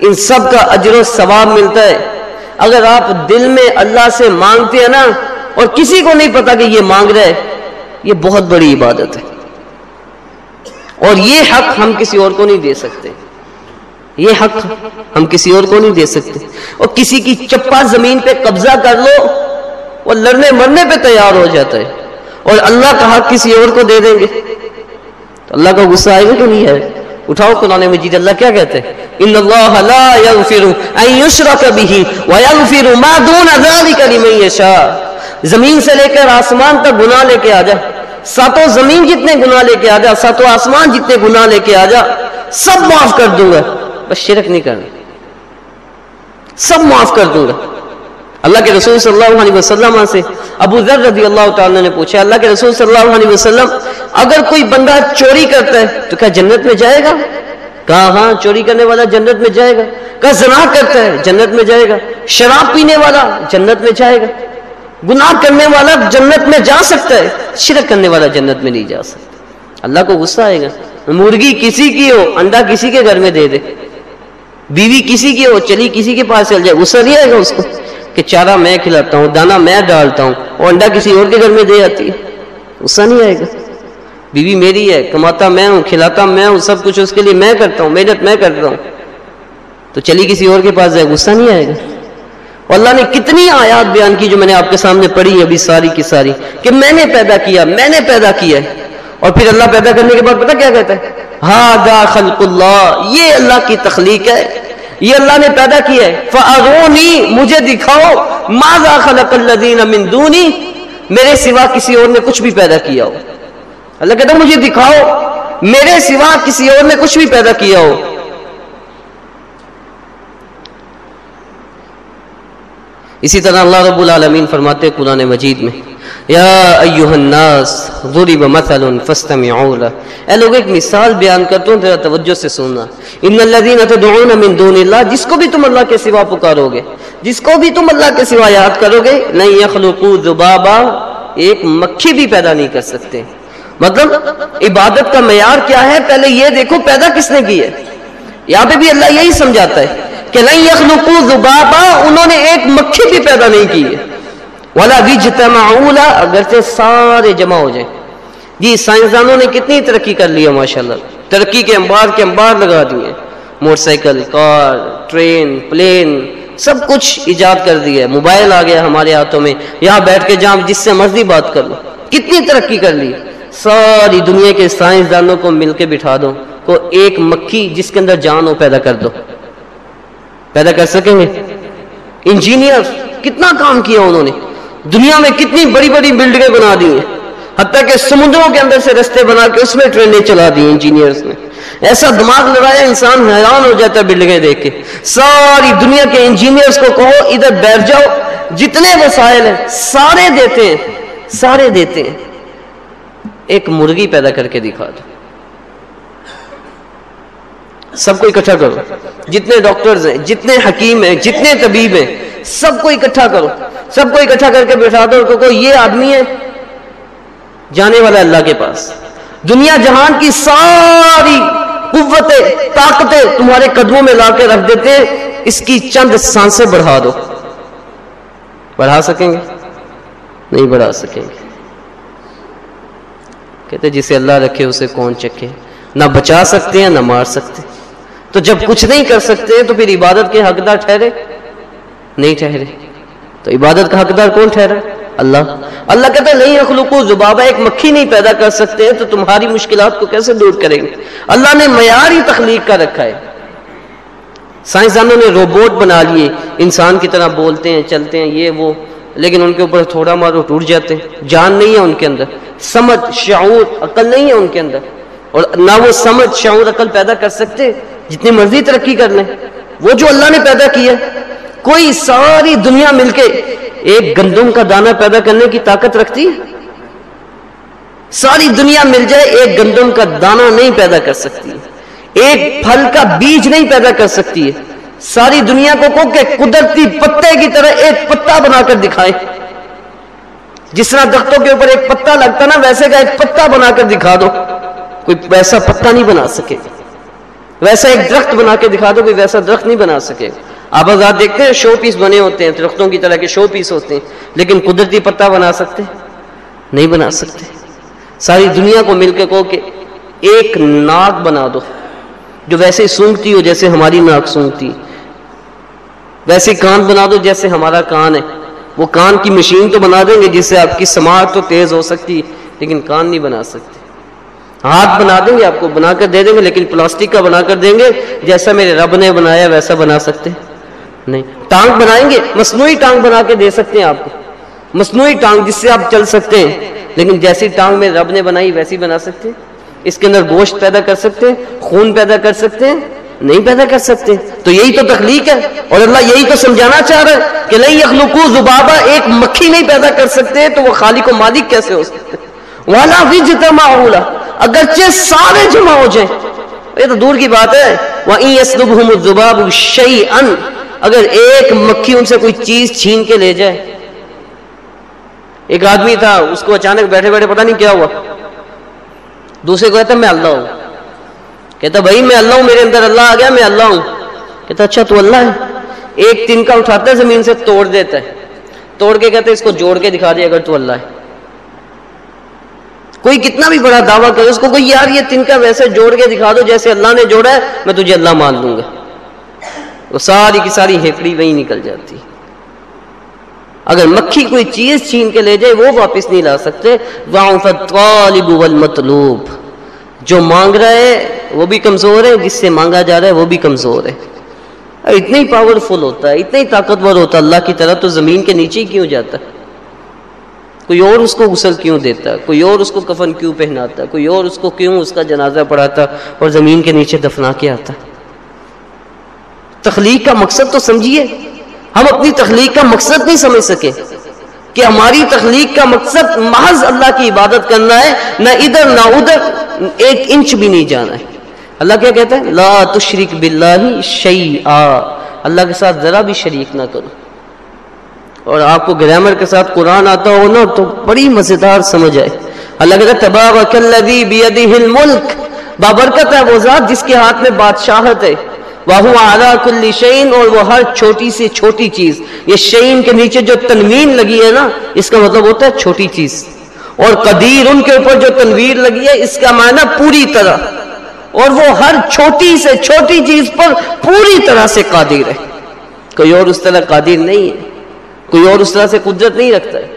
ان سب کا اجر و ثواب ملتا ہے۔ اگر آپ دل میں اللہ سے مانگتے ہیں نا، اور کسی کو نہیں پتا کہ یہ مانگ رہے یہ بہت بڑی عبادت ہے۔ اور یہ حق ہم کسی اور کو نہیں دے سکتے۔ یہ حق ہم کسی اور کو نہیں دے سکتے۔ اور کسی کی چپا زمین پہ قبضہ کر لو، وہ لڑنے مرنے پہ تیار ہو جاتا ہے۔ اور اللہ کا حق کسی اور کو دے دیں گے۔ تو اللہ کا غصہ آئے گا کہ نہیں ہے؟ اٹھاؤ قرآن مجید، اللہ کیا کہتے ہیں؟ ان اللہ لا یغفر ان یشرک به ویغفر ما دون ذلك لمن یشاء۔ زمین سے لے کر آسمان تک گناہ لے کے آ جا۔ ساتوں زمین جتنے گناہ لے کے آ جا، ساتوں آسمان جتنے گناہ لے کے آ جا، سب معاف کر دوں گا۔ بس شرک نہیں کرنا۔ سب معاف کر دوں گا۔ اللہ کے رسول صلی اللہ علیہ وسلم سے ابو ذر رضی اللہ تعالیٰ نے پوچھا، اللہ کے رسول صلی اللہ علیہ وسلم، اگر کوئی بندہ چوری کرتا ہے تو کیا جنت میں جائے گا؟ کہا ہاں چوری کرنے والا جنت میں جائے گا۔ کہا، زنا کرتا ہے، جنت میں جائے گا۔ شراب پینے والا جنت میں جائے گا۔ گناہ کرنے والا جنت میں جا سکتا ہے، شرک کرنے والا جنت میں نہیں جا سکتا۔ اللہ کو غصہ آئے گا۔ مرغی کسی کی ہو، انڈا کسی کے گھر میں دے دے۔ بیوی کسی کی ہو، چلی کسی کے پاس چل جائے، غصہ نہیں آئے گا اس کو کہ چارہ میں کھلاتا ہوں دانا میں ڈالتا ہوں اور انڈا کسی اور کے گھر میں دے جاتی ہے غصہ نہیں آئے گا۔ بیوی میری ہے، کماتا میں ہوں، کھلاتا میں ہوں، سب کچھ اس کے لیے میں کرتا ہوں، محنت میں کرتا ہوں۔ تو چلی کسی اور کے پاس جائے، غصہ نہیں آئے گا۔ اور اللہ نے کتنی آیات بیان کی جو میں نے آپ کے سامنے پڑھی ابھی ساری کی ساری، کہ میں نے پیدا کیا، میں نے پیدا کیا ہے۔ اور پھر اللہ پیدا کرنے کے بعد پتہ کیا کہتا ہے؟ ہاں خلق اللہ یہ اللہ کی تخلیق ہے. یہ اللہ نے پیدا کیا ہے. فارونی مجھے دکھاؤ. ماذا خلق الذین من دونی؟ میرے سوا کسی اور نے کچھ بھی پیدا کیا ہو. اللہ کہتا ہے، مجھے دکھاؤ. میرے سوا کسی اور نے کچھ بھی پیدا کیا ہو. اسی طرح اللہ رب العالمین فرماتے قرآن مجید میں یا ایوہ الناس ضرب مثل فاستمعوا له۔ اے لوگ، ایک مثال بیان کرتا ہوں ذرا توجہ سے سننا۔ ان الذين تدعون من دون اللہ، جس کو بھی تم اللہ کے سوا پکارو گے جس کو بھی تم اللہ کے سوا یاد کرو گے نہیں يخلقوا ذبابا، ایک مکھی بھی پیدا نہیں کر سکتے۔ مطلب عبادت کا معیار کیا ہے؟ پہلے یہ دیکھو، پیدا کس نے کی ہے؟ یہاں پہ بھی اللہ یہی سمجھاتا ہے کہ نہیں یخلقوا ذبابا، انہوں نے ایک مکھی بھی پیدا نہیں کی ہے۔ والا وجتمعوا اگرچہ سارے جمع ہو جائیں۔ جی سائنسدانوں نے کتنی ترقی کر لی ہے، ماشاءاللہ۔ ترقی کے انبار کے انبار لگا دیے motorcycle, car, train, plane, سب کچھ ایجاد کر دی ہے۔ موبائل آ گیا ہمارے ہاتھوں میں۔ یہاں بیٹھ کے جہاں جس سے مرضی بات کر لو۔ کتنی ترقی کر لی۔ ساری دنیا کے سائنسدانوں کو مل کے بٹھا دو، کو ایک مکھی جس کے اندر جان ہو پیدا کر دو۔ پیدا کر سکیں گے؟ انجینئر، کتنا کام کیا انہوں نے؟ دنیا میں کتنی بڑی بڑی بلڈنگیں بنا دی ہیں۔ حتیٰ کہ سمندروں کے اندر سے رستے بنا کے اس میں ٹرینیں چلا دی انجینئرس نے۔ ایسا دماغ لگایا انسان حیران ہو جاتا ہے بلڈنگیں دیکھ کے۔ ساری دنیا کے انجینئرس کو کہو، ادھر بیٹھ جاؤ۔ جتنے وسائل ہیں، سارے دیتے ہیں۔ سارے دیتے ہیں۔ ایک مرغی پیدا کر کے دکھا دو۔ سب کو اکٹھا کرو۔ جتنے ڈاکٹرز ہیں، جتنے حکیم ہیں، جتنے طبیب ہیں، سب کو اکٹھا کرو۔ سب کو اکٹھا کر کے بیٹھا دو کو یہ آدمی ہے جانے والا اللہ کے پاس۔ دنیا جہان کی ساری قوتیں، طاقتیں تمہارے قدموں میں لا کے رکھ دیتے اس کی چند سانسیں بڑھا دو۔ بڑھا سکیں گے؟ نہیں بڑھا سکیں گے۔ کہتے جسے اللہ رکھے، اسے کون چکے نہ بچا سکتے ہیں، نہ مار سکتے۔ تو جب کچھ نہیں کر سکتے تو پھر عبادت کے حقدار ٹھہرے۔ نہیں ٹھہرے۔ تو عبادت کا حقدار کون ٹھہرا؟ اللہ۔ اللہ کہتا ہے، نہیں اخلوقو زبابہ ایک مکھی نہیں پیدا کر سکتے، تو تمہاری مشکلات کو کیسے دور کریں گے؟ اللہ نے معیار ہی تخلیق کا رکھا ہے۔ سائنسدانوں نے روبوٹ بنا لیے۔ انسان کی طرح بولتے ہیں، چلتے ہیں، یہ وہ۔ لیکن ان کے اوپر تھوڑا مارو ٹوٹ جاتے ہیں۔ جان نہیں ہے ان کے اندر۔ سمجھ، شعور، عقل نہیں ہے ان کے اندر۔ اور نہ وہ سمجھ شعور عقل پیدا کر سکتے جتنی مرضی ترقی کر لیں۔ وہ جو اللہ نے پیدا کیا کوئی ساری دنیا مل کے ایک گندم کا دانہ پیدا کرنے کی طاقت رکھتی ہے؟ ساری دنیا مل جائے ایک گندم کا دانہ نہیں پیدا کر سکتی۔ ایک پھل کا بیج نہیں پیدا کر سکتی۔ ہے ساری دنیا کو کو کہ قدرتی پتے کی طرح ایک پتا بنا کر دکھائے جس طرح درختوں کے اوپر ایک پتا لگتا نا، ویسے کا ایک پتا بنا کر دکھا دو۔ کوئی ویسا پتا نہیں بنا سکے۔ ویسا ایک درخت بنا کے دکھا دو، کوئی ویسا درخت نہیں بنا سکے۔ آپ آزاد دیکھتے ہیں، شو پیس بنے ہوتے ہیں، درختوں کی طرح کے شو پیس ہوتے ہیں، لیکن قدرتی پتا بنا سکتے نہیں بنا سکتے۔ ساری دنیا کو مل کے کہو کہ ایک ناک بنا دو۔ جو ویسے سونگتی ہو، جیسے ہماری ناک سونگتی۔ ویسے کان بنا دو، جیسے ہمارا کان ہے۔ وہ کان کی مشین تو بنا دیں گے، جس سے آپ کی سماعت تو تیز ہو سکتی، لیکن کان نہیں بنا سکتے۔ ہاتھ بنا دیں گے، آپ کو بنا کر دے دیں گے، لیکن پلاسٹک کا بنا کر دیں گے، جیسا میرے رب نے بنایا ویسا بنا سکتے۔ نہیں، ٹانگ بنائیں گے، مصنوعی ٹانگ بنا کے دے سکتے ہیں آپ کو۔ مصنوعی ٹانگ جس سے آپ چل سکتے ہیں، لیکن جیسی ٹانگ میں رب نے بنائی ویسی بنا سکتے ہیں۔ اس کے اندر گوشت پیدا کر سکتے ہیں، خون پیدا کر سکتے ہیں، نہیں پیدا کر سکتے تو یہی تو تخلیق ہے، اور اللہ یہی تو سمجھانا چاہ رہا ہے کہ نہیں یخلقو زبابہ ایک مکھی نہیں پیدا کر سکتے تو وہ خالق و مالک کیسے ہو سکتے والا بھی جتنا اولا اگرچہ سارے جمع ہو جائیں۔ یہ تو دور کی بات ہے۔ وَإِن يَسْلُبْهُمُ الزُّبَابُ اگر ایک مکھی ان سے کوئی چیز چھین کے لے جائے۔ ایک آدمی تھا، اس کو اچانک بیٹھے بیٹھے پتہ نہیں کیا ہوا۔ دوسرے کو کہتا میں اللہ ہوں۔ کہتا بھائی، میں اللہ ہوں، میرے اندر اللہ آ گیا، میں اللہ ہوں۔ کہتا اچھا تو اللہ ہے۔ ایک تن کا اٹھاتا ہے زمین سے، توڑ دیتا ہے۔ توڑ کے کہتے اس کو جوڑ کے دکھا دے اگر تو اللہ ہے۔ کوئی کتنا بھی بڑا دعویٰ کرے، اس کو کوئی یار یہ تن کا ویسے جوڑ کے دکھا دو، جیسے اللہ نے جوڑا ہے، میں تجھے اللہ مان لوں گا۔ وہ ساری کی ساری ہیکڑی وہی نکل جاتی۔ اگر مکھی کوئی چیز چھین کے لے جائے، وہ واپس نہیں لا سکتے۔ والمطلوب۔ جو مانگ رہا ہے، وہ بھی کمزور ہے، جس سے مانگا جا رہا ہے، وہ بھی کمزور ہے۔ اتنا ہی پاورفل ہوتا ہے اتنا ہی طاقتور ہوتا ہے، اللہ کی طرح تو زمین کے نیچے ہی کیوں جاتا ہے؟ کوئی اور اس کو غسل کیوں دیتا؟ ہے کوئی اور اس کو کفن کیوں پہناتا؟ کوئی اور اس کو کیوں اس کا جنازہ پڑھاتا اور زمین کے نیچے دفنا کے آتا؟ تخلیق کا مقصد تو سمجھیے۔ ہم اپنی تخلیق کا مقصد نہیں سمجھ سکے کہ ہماری تخلیق کا مقصد محض اللہ کی عبادت کرنا ہے، نہ ادھر نہ ادھر، ایک انچ بھی نہیں جانا ہے۔ اللہ کیا کہتا ہے؟ لا تشرک باللہ شیئا۔ اللہ کے ساتھ ذرا بھی شریک نہ کرو۔ اور آپ کو گرامر کے ساتھ قرآن آتا ہو نا تو بڑی مزیدار سمجھ آئے۔ اللہ کہتا تبارک الذی بیدہ الملک۔ بابرکت ہے وہ ذات جس کے ہاتھ میں بادشاہت ہے۔ وہ اعلیٰ کل شعین اور وہ ہر چھوٹی سے چھوٹی چیز۔ یہ شعین کے نیچے جو تنوین لگی ہے نا، اس کا مطلب ہوتا ہے چھوٹی چیز۔ اور قدیر ان کے اوپر جو تنویر لگی ہے، اس کا معنی پوری طرح۔ اور وہ ہر چھوٹی سے چھوٹی چیز پر پوری طرح سے قادر ہے۔ کوئی اور اس طرح قادر نہیں ہے۔ کوئی اور اس طرح سے قدرت نہیں رکھتا ہے۔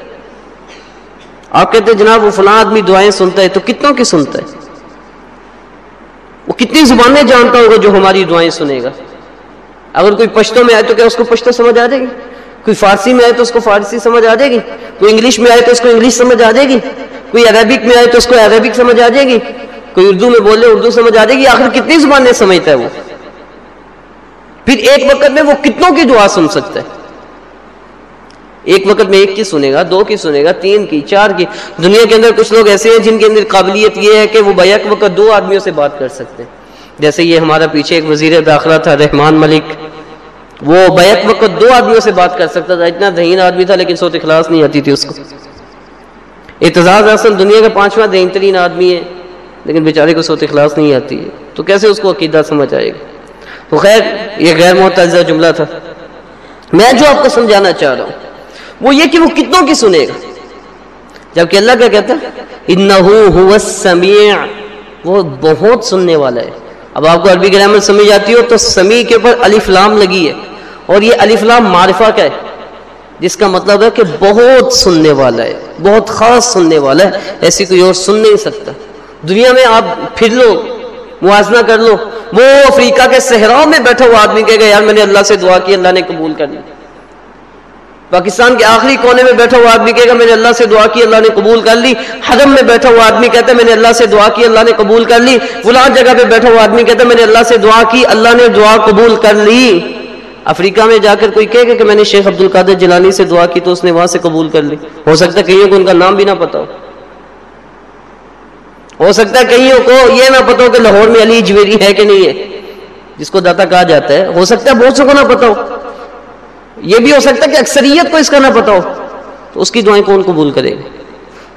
آپ کہتے ہیں جناب وہ فلاں آدمی دعائیں سنتا ہے تو کتنوں کی سنتا ہے؟ وہ کتنی زبانیں جانتا ہوگا جو ہماری دعائیں سنے گا۔ اگر کوئی پشتوں میں آئے تو کیا اس کو پشتو سمجھ آ جائے گی؟ کوئی فارسی میں آئے تو اس کو فارسی سمجھ آ جائے گی؟ کوئی انگلش میں آئے تو اس کو انگلش سمجھ آ جائے گی؟ کوئی عربک میں آئے تو اس کو عربک سمجھ آ جائے گی؟ کوئی اردو میں بولے اردو سمجھ آ جائے گی؟ آخر کتنی زبانیں سمجھتا ہے وہ؟ پھر ایک وقت میں وہ کتنوں کی دعا سن سکتا ہے؟ ایک وقت میں ایک کی سنے گا، دو کی سنے گا، تین کی، چار کی۔ دنیا کے اندر کچھ لوگ ایسے ہیں جن کے اندر قابلیت یہ ہے کہ وہ بیک وقت دو آدمیوں سے بات کر سکتے ہیں۔ جیسے یہ ہمارا پیچھے ایک وزیر داخلہ تھا، رحمان ملک۔ وہ بیک وقت دو آدمیوں سے بات کر سکتا تھا، اتنا ذہین آدمی تھا لیکن سوت اخلاص نہیں آتی تھی اس کو۔ اعتزاز اصل دنیا کا پانچواں ذہین ترین آدمی ہے، لیکن بیچارے کو سوت اخلاص نہیں آتی۔ ہے تو کیسے اس کو عقیدہ سمجھ آئے گا؟ تو خیر، یہ غیر معتزہ جملہ تھا۔ میں جو آپ کو سمجھانا چاہ رہا ہوں وہ یہ کہ وہ کتنوں کی سنے گا؟ جبکہ اللہ کیا کہتا ہے؟ انہو السمیع۔ وہ بہت سننے والا ہے۔ اب آپ کو عربی گرامر سمجھ جاتی ہو تو سمیع کے اوپر الف لام لگی ہے۔ اور یہ الف لام معرفہ کا ہے۔ جس کا مطلب ہے کہ بہت سننے والا ہے۔ بہت خاص سننے والا ہے۔ ایسی کوئی اور سن نہیں سکتا۔ دنیا میں آپ پھر لو، موازنہ کر لو۔ وہ افریقہ کے صحراؤں میں بیٹھا ہوا آدمی کہے گا، یار میں نے اللہ سے دعا کی، اللہ نے قبول کر لی۔ پاکستان کے آخری کونے میں بیٹھا ہوا آدمی کہے گا، میں نے اللہ سے دعا کی، اللہ نے قبول کر لی. حرم میں بیٹھا ہوا آدمی کہتا ہے، میں نے اللہ سے دعا کی، اللہ نے قبول کر لی. فلاں جگہ پہ بیٹھا ہوا آدمی کہتا ہے، میں نے اللہ سے دعا کی، اللہ نے دعا قبول کر لی. افریقہ میں جا کر کوئی کہے گا کہ میں نے شیخ عبد القادر جلانی سے دعا کی تو اس نے وہاں سے قبول کر لی. ہو سکتا ہے کئیوں کو ان کا نام بھی نہ پتا ہو. ہو سکتا ہے کئیوں کو یہ نہ پتا ہو کہ لاہور میں علی جویری ہے کہ نہیں ہے. جس کو داتا کہا جاتا ہے. ہو سکتا ہے بہت سے کو نہ پتا ہو. یہ بھی ہو سکتا ہے کہ اکثریت کو اس کا نہ پتا ہو، تو اس کی دعائیں کون قبول کرے گا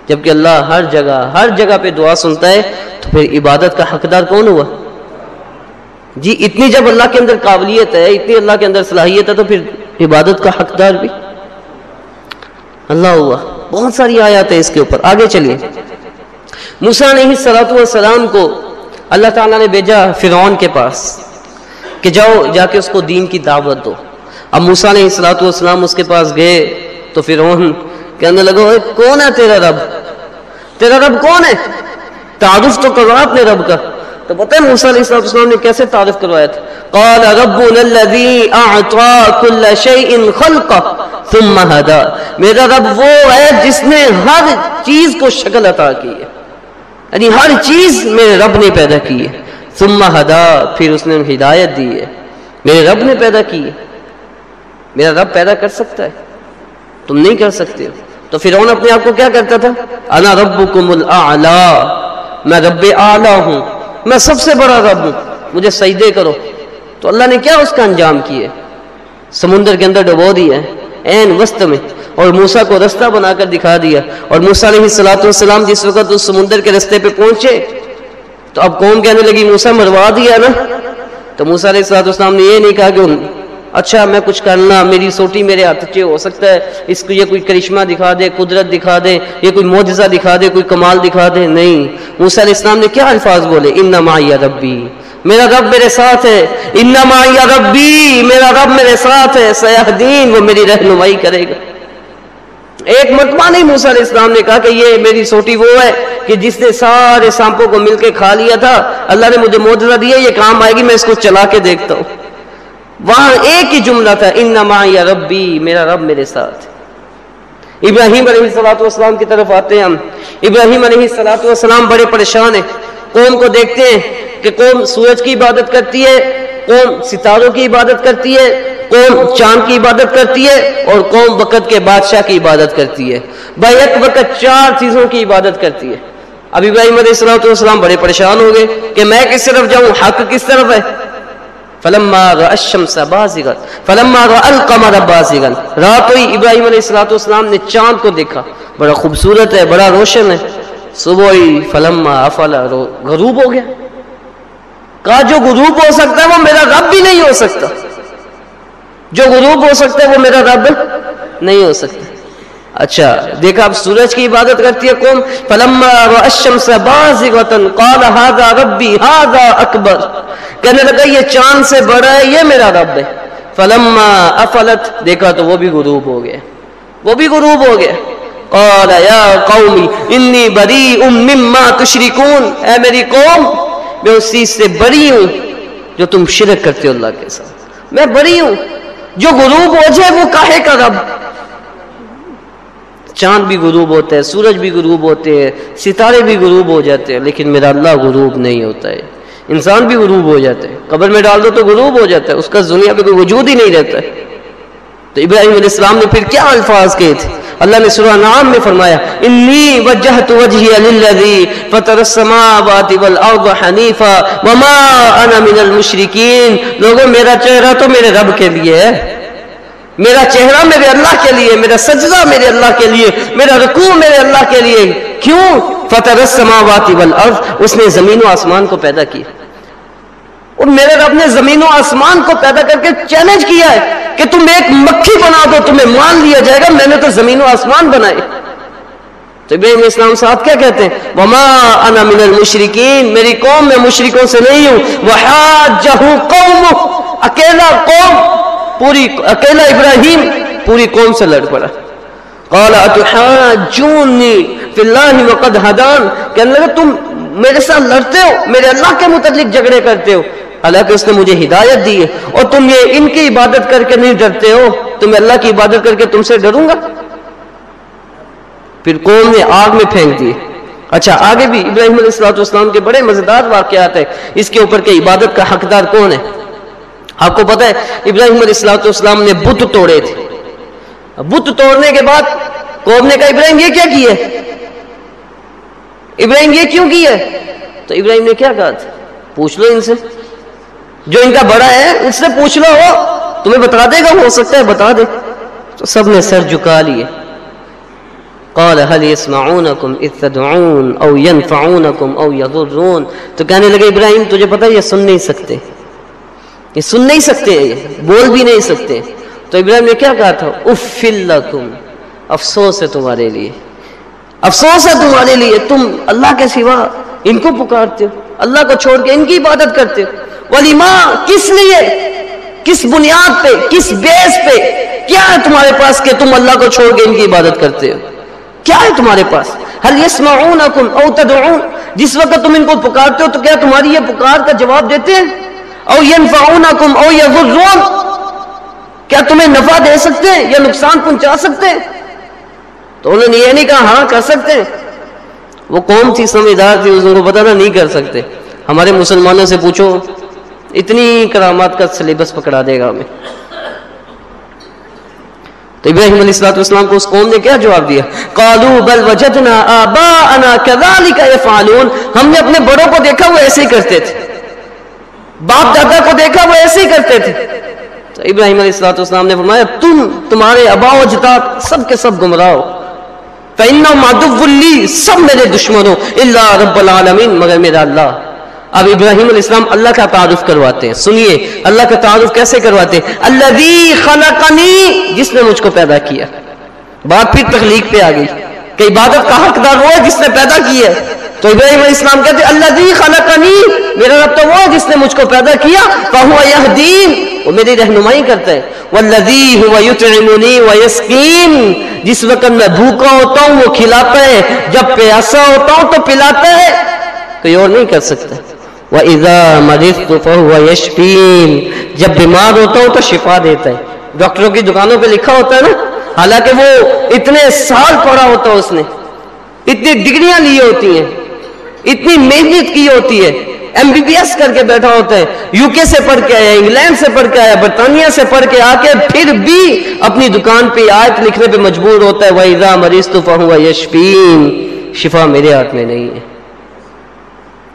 جبکہ اللہ ہر جگہ ہر جگہ پہ دعا سنتا ہے، تو پھر عبادت کا حقدار کون ہوا؟ جی اتنی جب اللہ کے اندر قابلیت ہے، اتنی اللہ کے اندر صلاحیت ہے، تو پھر عبادت کا حقدار بھی۔ اللہ ہوا۔ بہت ساری آیات ہے اس کے اوپر۔ آگے چلیے۔ موسا نے سلاۃ والسلام کو اللہ تعالیٰ نے بھیجا فرعون کے پاس کہ جاؤ، جا کے اس کو دین کی دعوت دو۔ اب موسا نے سلاۃ والسلام اس کے پاس گئے تو فرعون کہنے لگو کون ہے تیرا رب؟ تیرا رب کون ہے؟ تعارف تو کرو اپنے رب کا۔ تو پتہ ہے موسیٰ علیہ السلام نے کیسے تعریف کروایا تھا؟ قال ربنا الذي اعطى كل شيء خلقه ثم هدى میرا رب وہ ہے جس نے ہر چیز کو شکل عطا کی ہے۔ یعنی ہر چیز میرے رب نے پیدا کی ہے۔ ثم هدى پھر اس نے ہدایت دی ہے۔ میرے رب نے پیدا کی ہے۔ میرا رب پیدا کر سکتا ہے۔ تم نہیں کر سکتے ہو۔ تو فرعون اپنے آپ کو کیا کرتا تھا؟ انا ربکم الاعلی میں رب اعلی ہوں۔ میں سب سے بڑا رب ہوں۔ مجھے سجدے کرو۔ تو اللہ نے کیا اس کا انجام کیا؟ سمندر کے اندر ڈبو دیا۔ این وسط میں۔ اور موسا کو رستہ بنا کر دکھا دیا۔ اور موسا علیہ السلاۃ والسلام جس وقت اس سمندر کے رستے پہ پہنچے، تو اب کون کہنے لگی موسا مروا دیا نا۔ تو موسا علیہ السلاۃ والسلام نے یہ نہیں کہا کہ اچھا میں کچھ کرنا، میری سوٹی میرے ہاتھ چے ہو سکتا ہے، اس کو یہ کوئی کرشمہ دکھا دے، قدرت دکھا دے، یہ کوئی معجزہ دکھا دے، کوئی کمال دکھا دے، نہیں۔ موسیٰ علیہ السلام نے کیا الفاظ بولے؟ انما یا ربی میرا رب میرے ساتھ ہے انما یا ربی میرا رب میرے ساتھ ہے سیاح دین وہ میری رہنمائی کرے گا ایک مرتبہ نہیں، موسیٰ علیہ السلام نے کہا کہ یہ میری سوٹی وہ ہے کہ جس نے سارے سانپوں کو مل کے کھا لیا تھا۔ اللہ نے مجھے معجزہ دیا، یہ کام آئے گی، میں اس کو چلا کے دیکھتا ہوں۔ وہاں ایک ہی جملہ تھا انما یا ربی میرا رب میرے ساتھ ابراہیم علیہ السلاۃ والسلام کی طرف آتے ہیں ہم۔ ابراہیم علیہ السلاۃ والسلام بڑے پریشان ہیں۔ قوم کو دیکھتے ہیں کہ قوم سورج کی عبادت کرتی ہے، قوم ستاروں کی عبادت کرتی ہے، قوم چاند کی عبادت کرتی ہے اور قوم وقت کے بادشاہ کی عبادت کرتی ہے۔ بھائی ایک وقت چار چیزوں کی عبادت کرتی ہے۔ اب ابراہیم علیہ السلام والسلام بڑے پریشان ہو گئے کہ میں کس طرف جاؤں، حق کس طرف ہے؟ فلما را الشمس بازغا، فلما را القمر بازغا رات ہوئی ابراہیم علیہ الصلوۃ والسلام نے چاند کو دیکھا۔ بڑا خوبصورت ہے، بڑا روشن ہے۔ صبح ہوئی فلما افل غروب ہو گیا۔ کہا، جو غروب ہو سکتا ہے وہ میرا رب بھی نہیں ہو سکتا۔ جو غروب ہو سکتا ہے وہ میرا رب نہیں ہو سکتا۔ اچھا دیکھا، اب سورج کی عبادت کرتی ہے قوم، فلما را الشمس بازغا قال، هذا ربي، هذا اکبر کہنے لگا، یہ چاند سے بڑا ہے، یہ میرا رب ہے. فلما افلت، دیکھا تو وہ بھی غروب ہو گیا وہ بھی غروب ہو گیا قال، یا قومی انی بری مما تشرکون. اے میری قوم، میں اس چیز سے بری ہوں جو تم شرک کرتے ہو اللہ کے ساتھ۔ میں بری ہوں، جو غروب ہو جائے وہ کاہے کا رب؟ چاند بھی غروب ہوتا ہے سورج بھی غروب ہوتے ہیں، ستارے بھی غروب ہو جاتے ہیں، لیکن میرا اللہ غروب نہیں ہوتا ہے۔ انسان بھی غروب ہو جاتا ہے قبر میں ڈال دو تو غروب ہو جاتا ہے، اس کا دنیا پہ کوئی وجود ہی نہیں رہتا ہے۔ تو ابراہیم علیہ السلام نے پھر کیا الفاظ کہے تھے؟ اللہ نے سورہ نام میں فرمایا، انی وجہت وجہی للذی فطر السماوات والارض حنیفا وما انا من المشرکین۔ لوگوں، میرا چہرہ تو میرے رب کے لیے ہے۔ میرا چہرہ میرے اللہ کے لیے، میرا سجدہ میرے اللہ کے لیے، میرا رکوع میرے اللہ کے لیے۔ کیوں؟ فتح السماوات والارض اس نے زمین و آسمان کو پیدا کیا۔ اور میرے رب نے زمین و آسمان کو پیدا کر کے چیلنج کیا ہے کہ تم ایک مکھی بنا دو، تمہیں مان لیا جائے گا، میں نے تو زمین و آسمان بنائے۔ تو ابراہیم اسلام صاحب کیا کہتے ہیں؟ وما انا من المشرکین میری قوم میں مشرکوں سے نہیں ہوں۔ وحاجہ قوم اکیلا قوم۔ پوری اکیلا ابراہیم پوری قوم سے لڑ پڑا۔ قال، اتحاجونی فی اللہ وقد ہدان۔ کہنے لگا تم میرے ساتھ لڑتے ہو، میرے اللہ کے متعلق جھگڑے کرتے ہو۔ حالانکہ اس نے مجھے ہدایت دی ہے۔ اور تم یہ ان کی عبادت کر کے نہیں ڈرتے ہو۔ تم اللہ کی عبادت کر کے تم سے ڈروں گا۔ پھر قوم نے آگ میں پھینک دی۔ اچھا آگے بھی ابراہیم علیہ السلاۃ والسلام کے بڑے مزیدار واقعات ہیں۔ اس کے اوپر کہ عبادت کا حقدار کون ہے؟ آپ کو پتا ہے، ابراہیم علیہ السلاۃ والسلام نے بت توڑے تھے۔ بت توڑنے کے بعد قوم نے کہا ابراہیم یہ کیا کیا ابراہیم یہ کیوں کیا تو ابراہیم نے کیا کہا تھا؟ پوچھ لو ان سے۔ جو ان کا بڑا ہے اس سے پوچھ لو۔ ہو تمہیں بتا دے گا، ہو سکتا ہے، بتا دے۔ تو سب نے سر جھکا لیے۔ قال، هل يسمعونكم اذ تدعون او ينفعونكم او يضرون؟ تو کہنے لگے، ابراہیم، تجھے پتہ یہ سن نہیں سکتے۔ یہ سن نہیں سکتے یہ بول بھی نہیں سکتے۔ تو ابراہیم نے کیا کہا تھا؟ افل لکم افسوس ہے تمہارے لیے۔ افسوس ہے تمہارے لیے، تم اللہ کے سوا ان کو پکارتے ہو، اللہ کو چھوڑ کے ان کی عبادت کرتے ہو۔ ولی ماں کس لیے؟ کس بنیاد پہ؟ کس بیس پہ؟ کیا ہے تمہارے پاس کہ تم اللہ کو چھوڑ کے ان کی عبادت کرتے ہو؟ کیا ہے تمہارے پاس؟ حل یسمعونکم او تدعون؟ جس وقت تم ان کو پکارتے ہو تو کیا تمہاری یہ پکار کا جواب دیتے ہیں؟ او ینفعونکم، او یضرون. کیا تمہیں نفع دے سکتے ہیں یا نقصان پہنچا سکتے ہیں؟ تو انہوں نے یہ نہیں کہا ہاں کر سکتے ہیں۔ وہ قوم تھی، سمجھدار تھی اس کو پتا تھا، نہیں کر سکتے۔ ہمارے مسلمانوں سے پوچھو، اتنی کرامات کا سلیبس پکڑا دے گا ہمیں۔ تو ابراہیم علیہ السلاۃ والسلام کو اس قوم نے کیا جواب دیا؟ قالو بل وجدنا آباءنا كذلك يفعلون۔ ہم نے اپنے بڑوں کو دیکھا، وہ ایسے ہی کرتے تھے۔ باپ دادا کو دیکھا وہ ایسے ہی کرتے تھے۔ تو ابراہیم علیہ السلاۃ والسلام نے فرمایا، تم تمہارے ابا و اجداد سب کے سب گمراہ ہو۔ فَإِنَّهُ لِّي، سب میرے دشمن ہو۔ الا رب العالمین مگر میرا اللہ۔ اب ابراہیم علیہ السلام اللہ کا تعارف کرواتے ہیں۔ سنیے، اللہ کا تعارف کیسے کرواتے ہیں؟ الذی خلقنی جس نے مجھ کو پیدا کیا۔ بات پھر تخلیق پہ آ گئی۔ کہ عبادت کا حقدار وہ ہے، جس نے پیدا کیا ہے۔ تو ابراہیم علیہ السلام کہتے ہیں، الذی خلقنی. میرا رب تو وہ ہے جس نے مجھ کو پیدا کیا، فہو یہدین۔ وہ میری رہنمائی کرتا ہے والذی هو یطعمنی جس وقت میں بھوکا ہوتا ہوں، وہ کھلاتا ہے۔ جب پیاسا ہوتا ہوں، تو پلاتا ہے۔ کوئی اور نہیں کر سکتا۔ وَإِذَا مَرِضْتُ فَهُوَ يَشْفِينَ جب بیمار ہوتا ہوں، تو شفا دیتا ہے۔ ڈاکٹروں کی دکانوں پہ لکھا ہوتا ہے نا، حالانکہ وہ اتنے سال پڑھا ہوتا ہے اس نے۔ اتنی ڈگریاں لی ہوتی ہیں۔ اتنی محنت کی ہوتی ہے ایم بی بی ایس کر کے بیٹھا ہوتا ہے یو کے سے پڑھ کے آیا انگلینڈ سے پڑھ کے آیا، برطانیہ سے پڑھ کے آ کے پھر بھی اپنی دکان پہ آیت لکھنے پہ مجبور ہوتا ہے، وَإِذَا مَرِضْتُ فَهُوَ يَشْفِينَ۔ شفا میرے ہاتھ میں نہیں ہے۔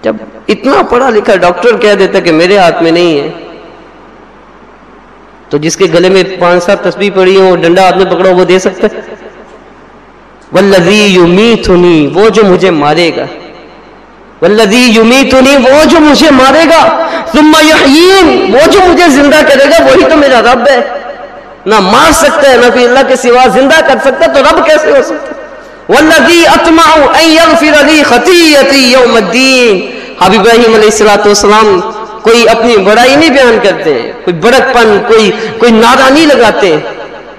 جب اتنا پڑھا لکھا ڈاکٹر کہہ دیتا کہ میرے ہاتھ میں نہیں ہے، تو جس کے گلے میں پانچ سات تسبیح پڑی ہو، ڈنڈا ہاتھ میں پکڑا وہ دے سکتا ہے؟ والذی یمیتنی وہ جو مجھے مارے گا۔ والذی یمیتنی، وہ جو مجھے مارے گا، ثم یحیین، وہ جو مجھے زندہ کرے گا، وہی تو میرا رب ہے۔ نہ مار سکتا ہے، نہ کوئی اللہ کے سوا زندہ کر سکتا ہے، تو رب کیسے ہو سکتا ہے؟ والذی اطمع ان یغفر لی خطیئتی یوم الدین۔ اب ابراہیم علیہ السلاۃ والسلام کوئی اپنی بڑائی نہیں بیان کرتے، کوئی بڑک پن کوئی کوئی نعرہ نہیں لگاتے۔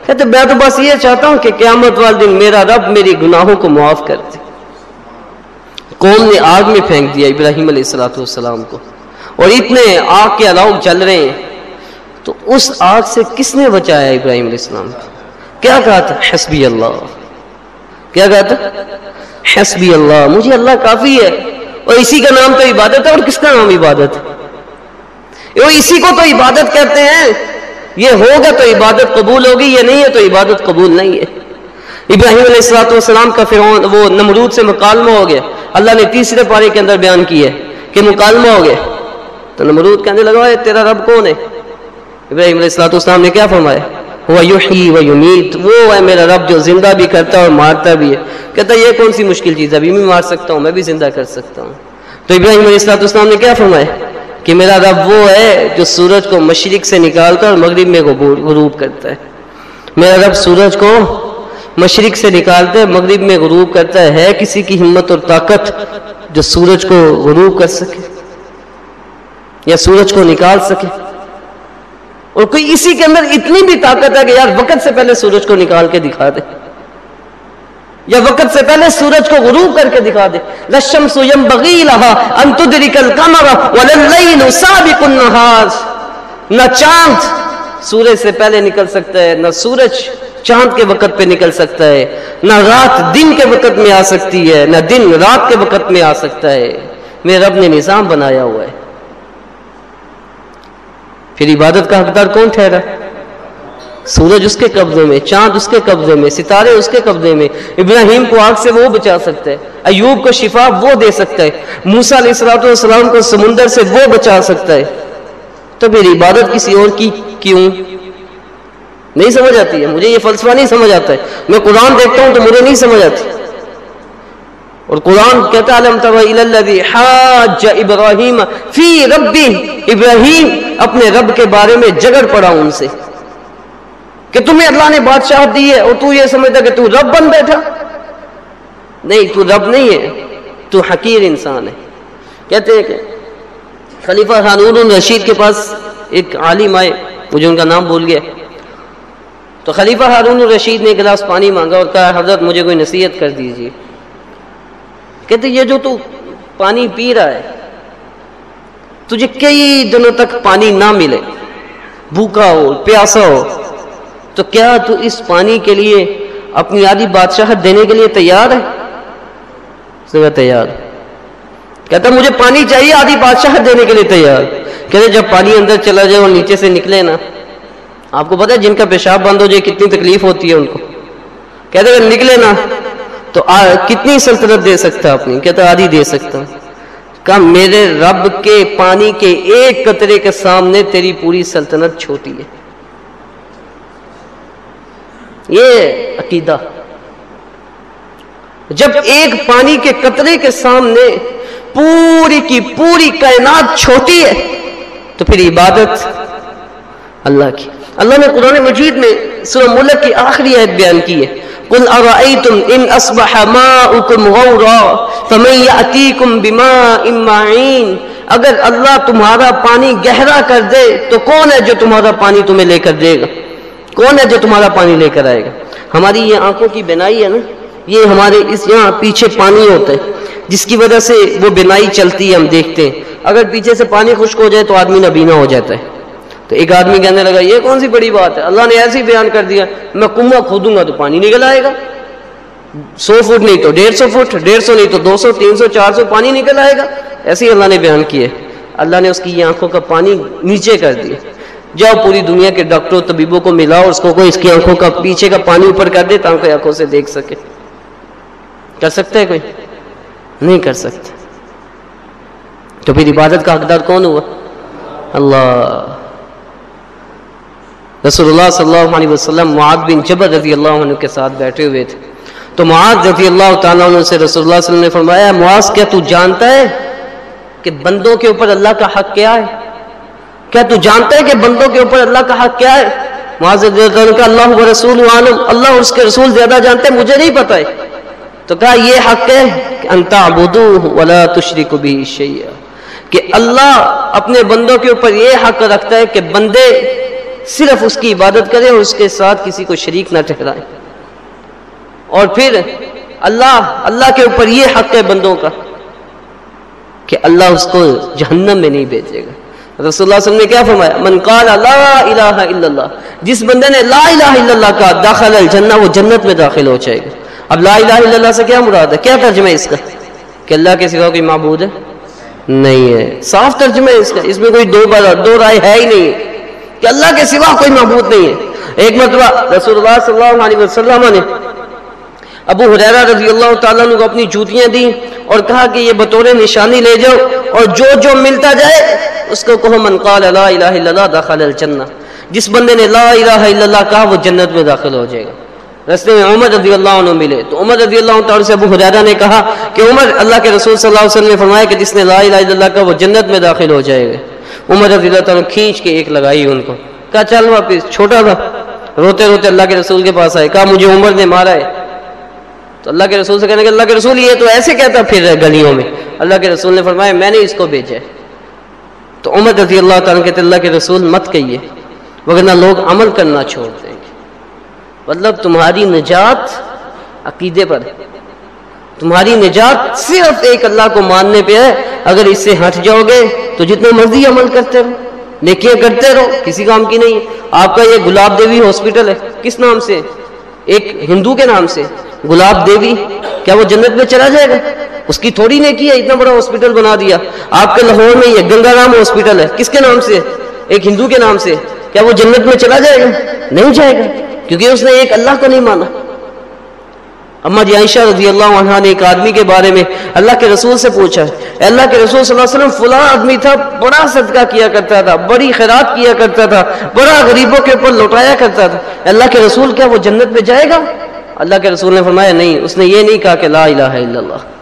کہتے، میں تو بس یہ چاہتا ہوں کہ قیامت والے دن میرا رب میری گناہوں کو معاف کر دے۔ قوم نے آگ میں پھینک دیا ابراہیم علیہ السلاۃ والسلام کو۔ اور اتنے آگ کے الاؤ جل رہے ہیں۔ تو اس آگ سے کس نے بچایا ابراہیم علیہ السلام کو؟ کیا کہا تھا؟ حسبی اللہ۔ کیا کہا تھا؟ حسبی اللہ۔ مجھے اللہ کافی ہے۔ اور اسی کا نام تو عبادت ہے۔ اور کس کا نام عبادت ہے؟ وہ اسی کو تو عبادت کہتے ہیں۔ یہ ہوگا تو عبادت قبول ہوگی، یہ نہیں ہے تو عبادت قبول نہیں ہے۔ ابراہیم علیہ السلاۃ والسلام کا فرعون، وہ نمرود سے مکالمہ ہو گیا۔ اللہ نے تیسرے پارے کے اندر بیان کیا کہ مکالمہ ہو گیا۔ تو نمرود کہنے لگا تیرا رب کون ہے؟ ابراہیم علیہ السلاۃ والسلام نے کیا فرمایا؟ وہ یوحی و یمیت، وہ ہے میرا رب جو زندہ بھی کرتا ہے اور مارتا بھی ہے۔ کہتا ہے یہ کون سی مشکل چیز ہے؟ ابھی میں مار سکتا ہوں، میں بھی زندہ کر سکتا ہوں۔ تو ابراہیم علیہ السلاۃ والسلام نے کیا فرمایا؟ کہ میرا رب وہ ہے جو سورج کو مشرق سے نکالتا ہے اور مغرب میں غروب کرتا ہے۔ میرا رب سورج کو مشرق سے نکالتا ہے مغرب میں غروب کرتا ہے، کسی کی ہمت اور طاقت جو سورج کو غروب کر سکے یا سورج کو نکال سکے۔ اور کوئی اسی کے اندر اتنی بھی طاقت ہے کہ یار وقت سے پہلے سورج کو نکال کے دکھا دے۔ یا وقت سے پہلے سورج کو غروب کر کے دکھا دے۔ لشم سویم بغیلہ انتدرکل کمر وللیل سابق النہار نہ چاند سورج سے پہلے نکل سکتا ہے، نہ سورج چاند کے وقت پہ نکل سکتا ہے، نہ رات دن کے وقت میں آ سکتی ہے، نہ دن رات کے وقت میں آ سکتا ہے۔ میرے رب نے نظام بنایا ہوا ہے۔ پھر عبادت کا حقدار کون ٹھہرا؟ سورج اس کے قبضے میں، چاند اس کے قبضے میں، ستارے اس کے قبضے میں۔ ابراہیم کو آگ سے وہ بچا سکتا ہے، ایوب کو شفا وہ دے سکتا ہے موسا علیہ السلاۃ والسلام کو سمندر سے وہ بچا سکتا ہے۔ تو پھر عبادت کسی اور کی کیوں؟ نہیں سمجھ آتی ہے، مجھے یہ فلسفہ نہیں سمجھ آتا ہے۔ میں قرآن دیکھتا ہوں تو مجھے نہیں سمجھ آتی۔ اور قرآن کہتا ہے حاج ابراہیم فی ربی، ابراہیم اپنے رب کے بارے میں جگڑ پڑا ان سے۔ کہ تمہیں اللہ نے بادشاہ دی ہے اور تو یہ سمجھتا کہ تو رب بن بیٹھا۔ نہیں، تو رب نہیں ہے، تو حقیر انسان ہے۔ کہتے ہیں کہ خلیفہ خانون الرشید کے پاس ایک عالم آئے، مجھے ان کا نام بھول گیا۔ تو خلیفہ ہارون الرشید نے گلاس پانی مانگا اور کہا، حضرت، مجھے کوئی نصیحت کر دیجیے کہتے، یہ جو تو پانی پی رہا ہے، تجھے کئی دنوں تک پانی نہ ملے۔ بھوکا ہو، پیاسا ہو۔ تو کیا تو اس پانی کے لیے، اپنی آدھی بادشاہت دینے کے لیے تیار ہے؟ تیار۔ کہتا، مجھے پانی چاہیے آدھی بادشاہت دینے کے لیے تیار۔ کہتے، جب پانی اندر چلا جائے اور نیچے سے نکلے نا آپ کو پتا ہے جن کا پیشاب بند ہو جائے، کتنی تکلیف ہوتی ہے ان کو۔ کہتے اگر نکلے نا، تو کتنی سلطنت دے سکتا اپنی؟ کہتا آدھی دے سکتا۔ کہا، میرے رب کے پانی کے ایک قطرے کے سامنے تیری پوری سلطنت چھوٹی ہے۔ یہ عقیدہ۔ جب ایک پانی کے قطرے کے سامنے پوری کی پوری کائنات چھوٹی ہے، تو پھر عبادت اللہ کی۔ اللہ نے قرآن مجید میں سورہ ملک کی آخری عید بیان کی ہے۔ قل ارائیتم ان اصبح ماؤکم غورا فمن یعتیکم بماء معین اگر اللہ تمہارا پانی گہرا کر دے تو کون ہے جو تمہارا پانی تمہیں لے کر دے گا؟ کون ہے جو تمہارا پانی لے کر آئے گا؟ ہماری یہ آنکھوں کی بنائی ہے نا، یہ ہمارے اس یہاں پیچھے پانی ہوتا ہے، جس کی وجہ سے وہ بنائی چلتی ہے، ہم دیکھتے ہیں۔ اگر پیچھے سے پانی خشک ہو جائے تو آدمی نبینا ہو جاتا ہے۔ تو ایک آدمی کہنے لگا، یہ کون سی بڑی بات ہے؟ اللہ نے ایسی بیان کر دیا، میں کنواں کھودوں گا تو پانی نکل آئے گا۔ سو فٹ نہیں تو ڈیڑھ سو فٹ، ڈیڑھ سو نہیں تو دو سو، تین سو، چار سو پانی نکل آئے گا۔ ایسے ہی اللہ نے بیان کیے۔ اللہ نے اس کی یہ آنکھوں کا پانی نیچے کر دیا۔ جاؤ پوری دنیا کے ڈاکٹروں، طبیبوں کو ملا اس کو کوئی اس کی آنکھوں کا پیچھے کا پانی اوپر کر دے تاکہ آنکھوں سے دیکھ سکے۔ کر سکتا ہے کوئی؟ نہیں کر سکتا۔ تو پھر عبادت کا حقدار کون ہوا؟ اللہ۔ رسول اللہ صلی اللہ علیہ وسلم معاد بن جبر رضی اللہ عنہ کے ساتھ بیٹھے ہوئے تھے۔ تو معاد رضی اللہ تعالیٰ عنہ سے رسول اللہ صلی اللہ علیہ وسلم نے فرمایا، معاذ، کیا تو جانتا ہے کہ بندوں کے اوپر اللہ کا حق کیا ہے؟ کیا تو جانتا ہے کہ بندوں کے اوپر اللہ کا حق کیا ہے؟ معاذ رضی اللہ عنہ کا اللہ و رسول عالم، اللہ اور اس کے رسول زیادہ جانتے ہیں، مجھے نہیں پتہ ہے۔ تو کہا، یہ حق ہے کہ انتا عبدوہ ولا تشرک بھی شیئا۔ کہ اللہ اپنے بندوں کے اوپر یہ حق رکھتا ہے کہ بندے صرف اس کی عبادت کریں اور اس کے ساتھ کسی کو شریک نہ ٹھہرائیں اور پھر اللہ اللہ کے اوپر یہ حق ہے بندوں کا کہ اللہ اس کو جہنم میں نہیں بھیجے گا۔ رسول اللہ صلی اللہ علیہ وسلم نے کیا فرمایا؟ من قال لا الہ الا اللہ، جس بندے نے لا الہ الا اللہ کا داخل الجنہ، وہ جنت میں داخل ہو جائے گا۔ اب لا الہ الا اللہ سے کیا مراد ہے؟ کیا ترجمہ ہے اس کا؟ کہ اللہ کے سوا کوئی معبود ہے؟ نہیں ہے۔ صاف ترجمہ ہے اس کا۔ اس میں کوئی دو بار، دو رائے ہے ہی نہیں۔ کہ اللہ کے سوا کوئی معبود نہیں ہے۔ ایک مرتبہ رسول اللہ صلی اللہ علیہ وسلم نے ابو حریرہ رضی اللہ تعالیٰ کو اپنی جوتیاں دی اور کہا کہ یہ بطور نشانی لے جاؤ اور جو جو ملتا جائے اس کو کہو من قال لا الہ الا اللہ داخل الجنہ۔ جس بندے نے لا الہ الا اللہ کہا وہ جنت میں داخل ہو جائے گا۔ رستے میں عمر رضی اللہ عنہ ملے۔ تو عمر رضی اللہ تعالیٰ سے ابو حریرہ نے کہا کہ عمر اللہ کے رسول صلی اللہ علیہ وسلم نے فرمایا کہ جس نے لا الہ الا اللہ کہا وہ جنت میں داخل ہو جائے گا۔ عمر رضی اللہ تعالیٰ کھینچ کے ایک لگائی ان کو۔ کہا، چل واپس، چھوٹا تھا۔ روتے روتے اللہ کے رسول کے پاس آئے۔ کہا، مجھے عمر نے مارا ہے۔ تو اللہ کے رسول سے کہنے کہ اللہ کے رسول، یہ تو ایسے کہتا پھر رہے گلیوں میں۔ اللہ کے رسول نے فرمایا، میں نے اس کو بھیجا ہے۔ تو عمر رضی اللہ تعالیٰ کہتے، اللہ کے رسول، مت کہیے وغیرہ لوگ عمل کرنا چھوڑ دیں گے۔ مطلب تمہاری نجات عقیدے پر ہے۔ تمہاری نجات صرف ایک اللہ کو ماننے پہ ہے۔ اگر اس سے ہٹ جاؤ گے تو جتنے مرضی عمل کرتے رہو، نیکیاں کرتے رہو، کسی کام کی نہیں۔ آپ کا یہ گلاب دیوی ہاسپٹل ہے، کس نام سے؟ ایک ہندو کے نام سے۔ گلاب دیوی، کیا وہ جنت میں چلا جائے گا؟ اس کی تھوڑی نیکی ہے، اتنا بڑا ہاسپٹل بنا دیا۔ آپ کے لاہور میں یہ گنگا رام ہاسپٹل ہے، کس کے نام سے؟ ایک ہندو کے نام سے۔ کیا وہ جنت میں چلا جائے گا؟ نہیں جائے گا، کیونکہ اس نے ایک اللہ کو نہیں مانا۔ اما جی عائشہ رضی اللہ عنہ نے ایک آدمی کے بارے میں اللہ کے رسول سے پوچھا اے اللہ کے رسول صلی اللہ علیہ وسلم، فلاں آدمی تھا، بڑا صدقہ کیا کرتا تھا، بڑی خیرات کیا کرتا تھا، بڑا غریبوں کے اوپر لوٹایا کرتا تھا۔ اللہ کے رسول، کیا وہ جنت میں جائے گا؟ اللہ کے رسول نے فرمایا، نہیں، اس نے یہ نہیں کہا کہ لا الہ الا اللہ۔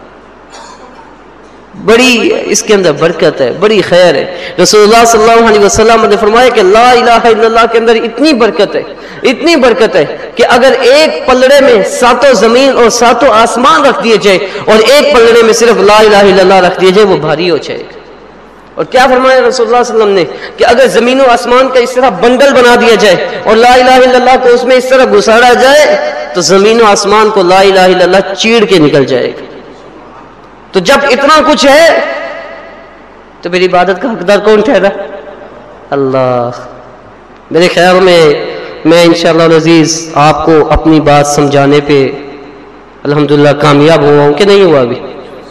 بڑی اس کے اندر برکت ہے، بڑی خیر ہے۔ رسول اللہ صلی اللہ علیہ وسلم نے فرمایا کہ لا الہ الا اللہ کے اندر اتنی برکت ہے، اتنی برکت ہے کہ اگر ایک پلڑے میں ساتوں زمین اور ساتوں آسمان رکھ دیے جائے اور ایک پلڑے میں صرف لا الہ الا اللہ رکھ دیے جائے، وہ بھاری ہو جائے گا۔ اور کیا فرمایا رسول اللہ صلی اللہ علیہ وسلم نے؟ کہ اگر زمین و آسمان کا اس طرح بنڈل بنا دیا جائے اور لا الہ الا اللہ کو اس میں اس طرح گساڑا جائے، تو زمین و آسمان کو لا الہ الا اللہ چیڑ کے نکل جائے گا۔ تو جب اتنا کچھ ہے تو میری عبادت کا حقدار کون ٹھہرا؟ اللہ۔ میرے خیال میں میں انشاءاللہ العزیز آپ کو اپنی بات سمجھانے پہ الحمدللہ کامیاب ہوا ہوں کہ نہیں ہوا ابھی؟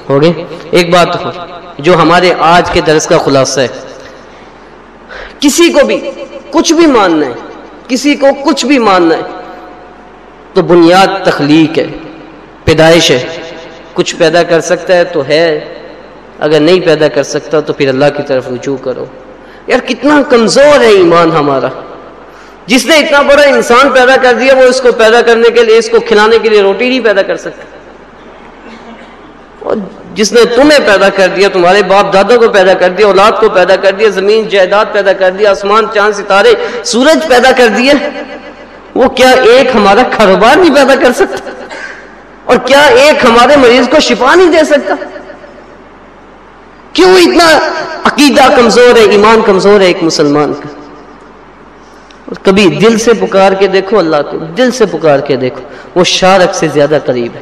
ہو گئے ایک بات ہو جو ہمارے آج کے درس کا خلاصہ ہے۔ کسی کو بھی کچھ بھی ماننا ہے، کسی کو کچھ بھی ماننا ہے، تو بنیاد تخلیق ہے، پیدائش ہے۔ کچھ پیدا کر سکتا ہے تو ہے اگر نہیں پیدا کر سکتا تو پھر اللہ کی طرف رجوع کرو یار کتنا کمزور ہے ایمان ہمارا جس نے اتنا بڑا انسان پیدا کر دیا وہ اس کو پیدا کرنے کے لیے اس کو کھلانے کے لیے روٹی نہیں پیدا کر سکتا اور جس نے تمہیں پیدا کر دیا تمہارے باپ دادا کو پیدا کر دیا اولاد کو پیدا کر دیا زمین جائیداد پیدا کر دیا آسمان چاند ستارے سورج پیدا کر دیا وہ کیا ایک ہمارا کاروبار نہیں پیدا کر سکتا اور کیا ایک ہمارے مریض کو شفا نہیں دے سکتا؟ کیوں اتنا عقیدہ کمزور ہے، ایمان کمزور ہے ایک مسلمان کا؟ اور کبھی دل سے پکار کے دیکھو، اللہ کو دل سے پکار کے دیکھو، وہ شارک سے زیادہ قریب ہے۔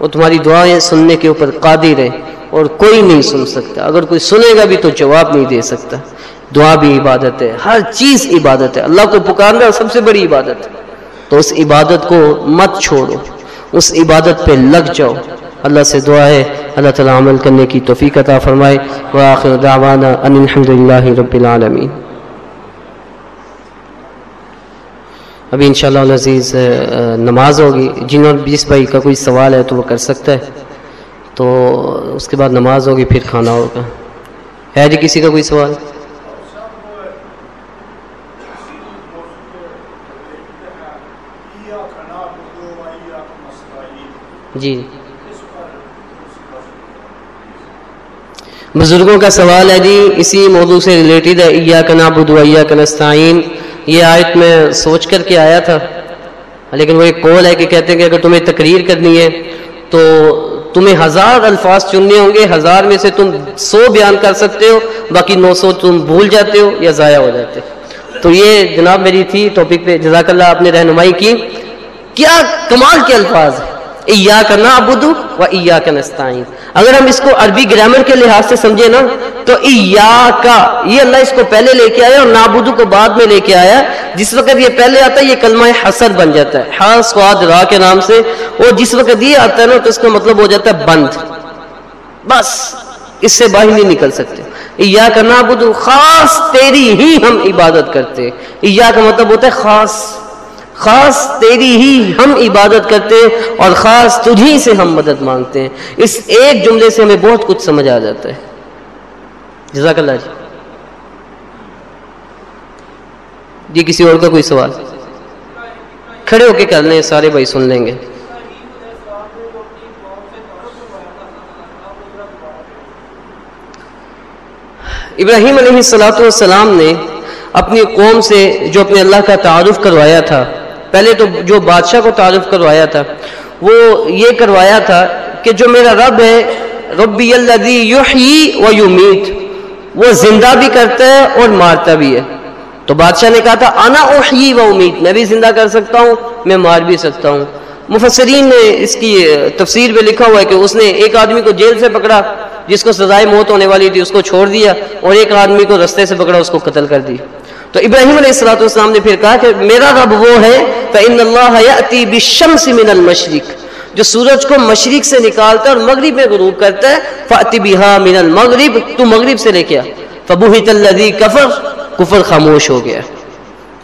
وہ تمہاری دعائیں سننے کے اوپر قادر ہے اور کوئی نہیں سن سکتا۔ اگر کوئی سنے گا بھی تو جواب نہیں دے سکتا۔ دعا بھی عبادت ہے، ہر چیز عبادت ہے۔ اللہ کو پکارنا سب سے بڑی عبادت ہے۔ تو اس عبادت کو مت چھوڑو۔ اس عبادت پہ لگ جاؤ۔ اللہ سے دعا ہے، اللہ تعالیٰ عمل کرنے کی توفیق عطا فرمائے۔ وآخر دعوانا ان الحمدللہ رب العالمین۔ ابھی انشاءاللہ العزیز نماز ہوگی۔ جنہوں بیس بھائی کا کوئی سوال ہے تو وہ کر سکتا ہے۔ تو اس کے بعد نماز ہوگی، پھر کھانا ہوگا۔ ہے جی کسی کا کوئی سوال؟ جی۔ بزرگوں کا سوال ہے جی اسی موضوع سے ریلیٹڈ ہے ایا کنا بدویا کنستعین یہ آیت میں سوچ کر کے آیا تھا، لیکن وہ ایک قول ہے کہ کہتے ہیں کہ اگر تمہیں تقریر کرنی ہے تو تمہیں ہزار الفاظ چننے ہوں گے، ہزار میں سے تم سو بیان کر سکتے ہو، باقی نو سو تم بھول جاتے ہو یا ضائع ہو جاتے ہو۔ تو یہ جناب میری تھی ٹاپک پہ، جزاک اللہ آپ نے رہنمائی کی۔ کیا کمال کے الفاظ ہیں؟ ایا کا نا بدو و ایا کا نستعین۔ اگر ہم اس کو عربی گرامر کے لحاظ سے سمجھے نا، تو ایا کا یہ اللہ اس کو پہلے لے کے آیا اور نابودو کو بعد میں لے کے آیا۔ جس وقت یہ پہلے آتا ہے، یہ کلمہ حسر بن جاتا ہے۔ ہاں سواد را کے نام سے۔ اور جس وقت یہ آتا ہے نا، تو اس کا مطلب ہو جاتا ہے بند۔ بس، اس سے باہر نہیں نکل سکتے۔ ایا کا نابودو خاص تیری ہی ہم عبادت کرتے۔ ایا کا مطلب ہوتا ہے خاص۔ خاص تیری ہی ہم عبادت کرتے ہیں اور خاص تجھی سے ہم مدد مانگتے ہیں۔ اس ایک جملے سے ہمیں بہت کچھ سمجھ آ جاتا ہے۔ جزاک اللہ جی۔ جی کسی اور کا کوئی سوال؟ کھڑے ہو کے کر لیں، سارے بھائی سن لیں گے۔ ابراہیم علیہ السلام نے اپنی قوم سے جو اپنے اللہ کا تعارف کروایا تھا پہلے تو جو بادشاہ کو تعارف کروایا تھا، وہ یہ کروایا تھا کہ جو میرا رب ہے، ربی اللہ یحیی و یمیت، وہ زندہ بھی کرتا ہے اور مارتا بھی ہے۔ تو بادشاہ نے کہا تھا، انا احیی و امید میں بھی زندہ کر سکتا ہوں، میں مار بھی سکتا ہوں۔ مفسرین نے اس کی تفسیر میں لکھا ہوا ہے کہ اس نے ایک آدمی کو جیل سے پکڑا، جس کو سزائے موت ہونے والی تھی، اس کو چھوڑ دیا اور ایک آدمی کو رستے سے پکڑا، اس کو قتل کر دی تو ابراہیم علیہ السلاۃ والسلام نے پھر کہا کہ میرا رب وہ ہے، فَإِنَّ اللَّهَ يَأْتِي بِالشَّمْسِ مِنَ الْمَشْرِقِ۔ جو سورج کو مشرق سے نکالتا ہے اور مغرب میں غروب کرتا ہے، فَأْتِ بِهَا مِنَ الْمَغْرِبِ۔ تو مغرب سے لے کے آ۔ فَبُهِتَ الَّذِي كَفَرْ۔ کفر خاموش ہو گیا۔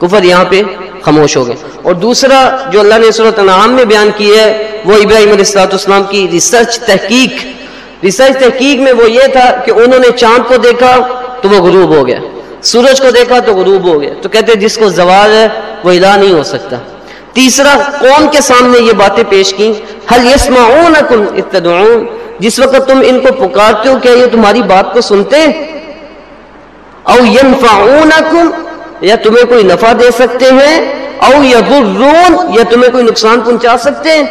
کفر یہاں پہ خاموش ہو گئے اور دوسرا جو اللہ نے صورت انعام میں بیان کی ہے، وہ ابراہیم علیہ السلاۃ اسلام کی ریسرچ تحقیق۔ ریسرچ تحقیق میں وہ یہ تھا کہ انہوں نے چاند کو دیکھا تو وہ غروب ہو گیا۔ سورج کو دیکھا تو غروب ہو گیا۔ تو کہتے جس کو زوال ہے، وہ ادا نہیں ہو سکتا۔ تیسرا، قوم کے سامنے یہ باتیں پیش کی حل یسمعونکم اتدعون جس وقت تم ان کو پکارتے ہو، کیا یہ تمہاری بات کو سنتے؟ او ینفعونکم یا تمہیں کوئی نفع دے سکتے ہیں؟ او یضرون یا تمہیں کوئی نقصان پہنچا سکتے ہیں؟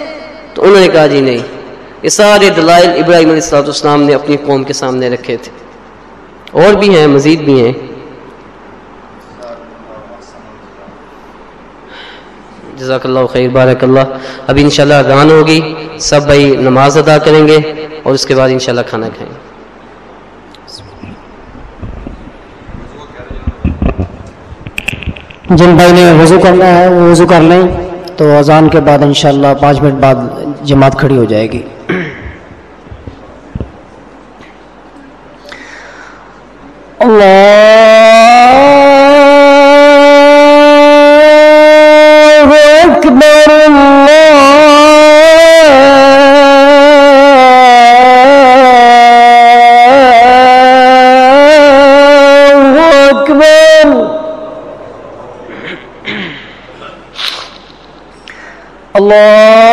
تو انہوں نے کہا جی نہیں۔ یہ سارے دلائل ابراہیم علیہ السلام نے اپنی قوم کے سامنے رکھے تھے۔ اور بھی ہیں، مزید بھی ہیں۔ جزاک اللہ خیر بارک اللہ ابھی انشاءاللہ اذان ہوگی، سب بھائی نماز ادا کریں گے اور اس کے بعد انشاءاللہ کھانا کھائیں گے۔ جن بھائی نے وضو کرنا ہے، وہ وضو کر لیں، تو اذان کے بعد انشاءاللہ پانچ منٹ بعد جماعت کھڑی ہو جائے گی۔ اللہ أكبر الله أكبر. الله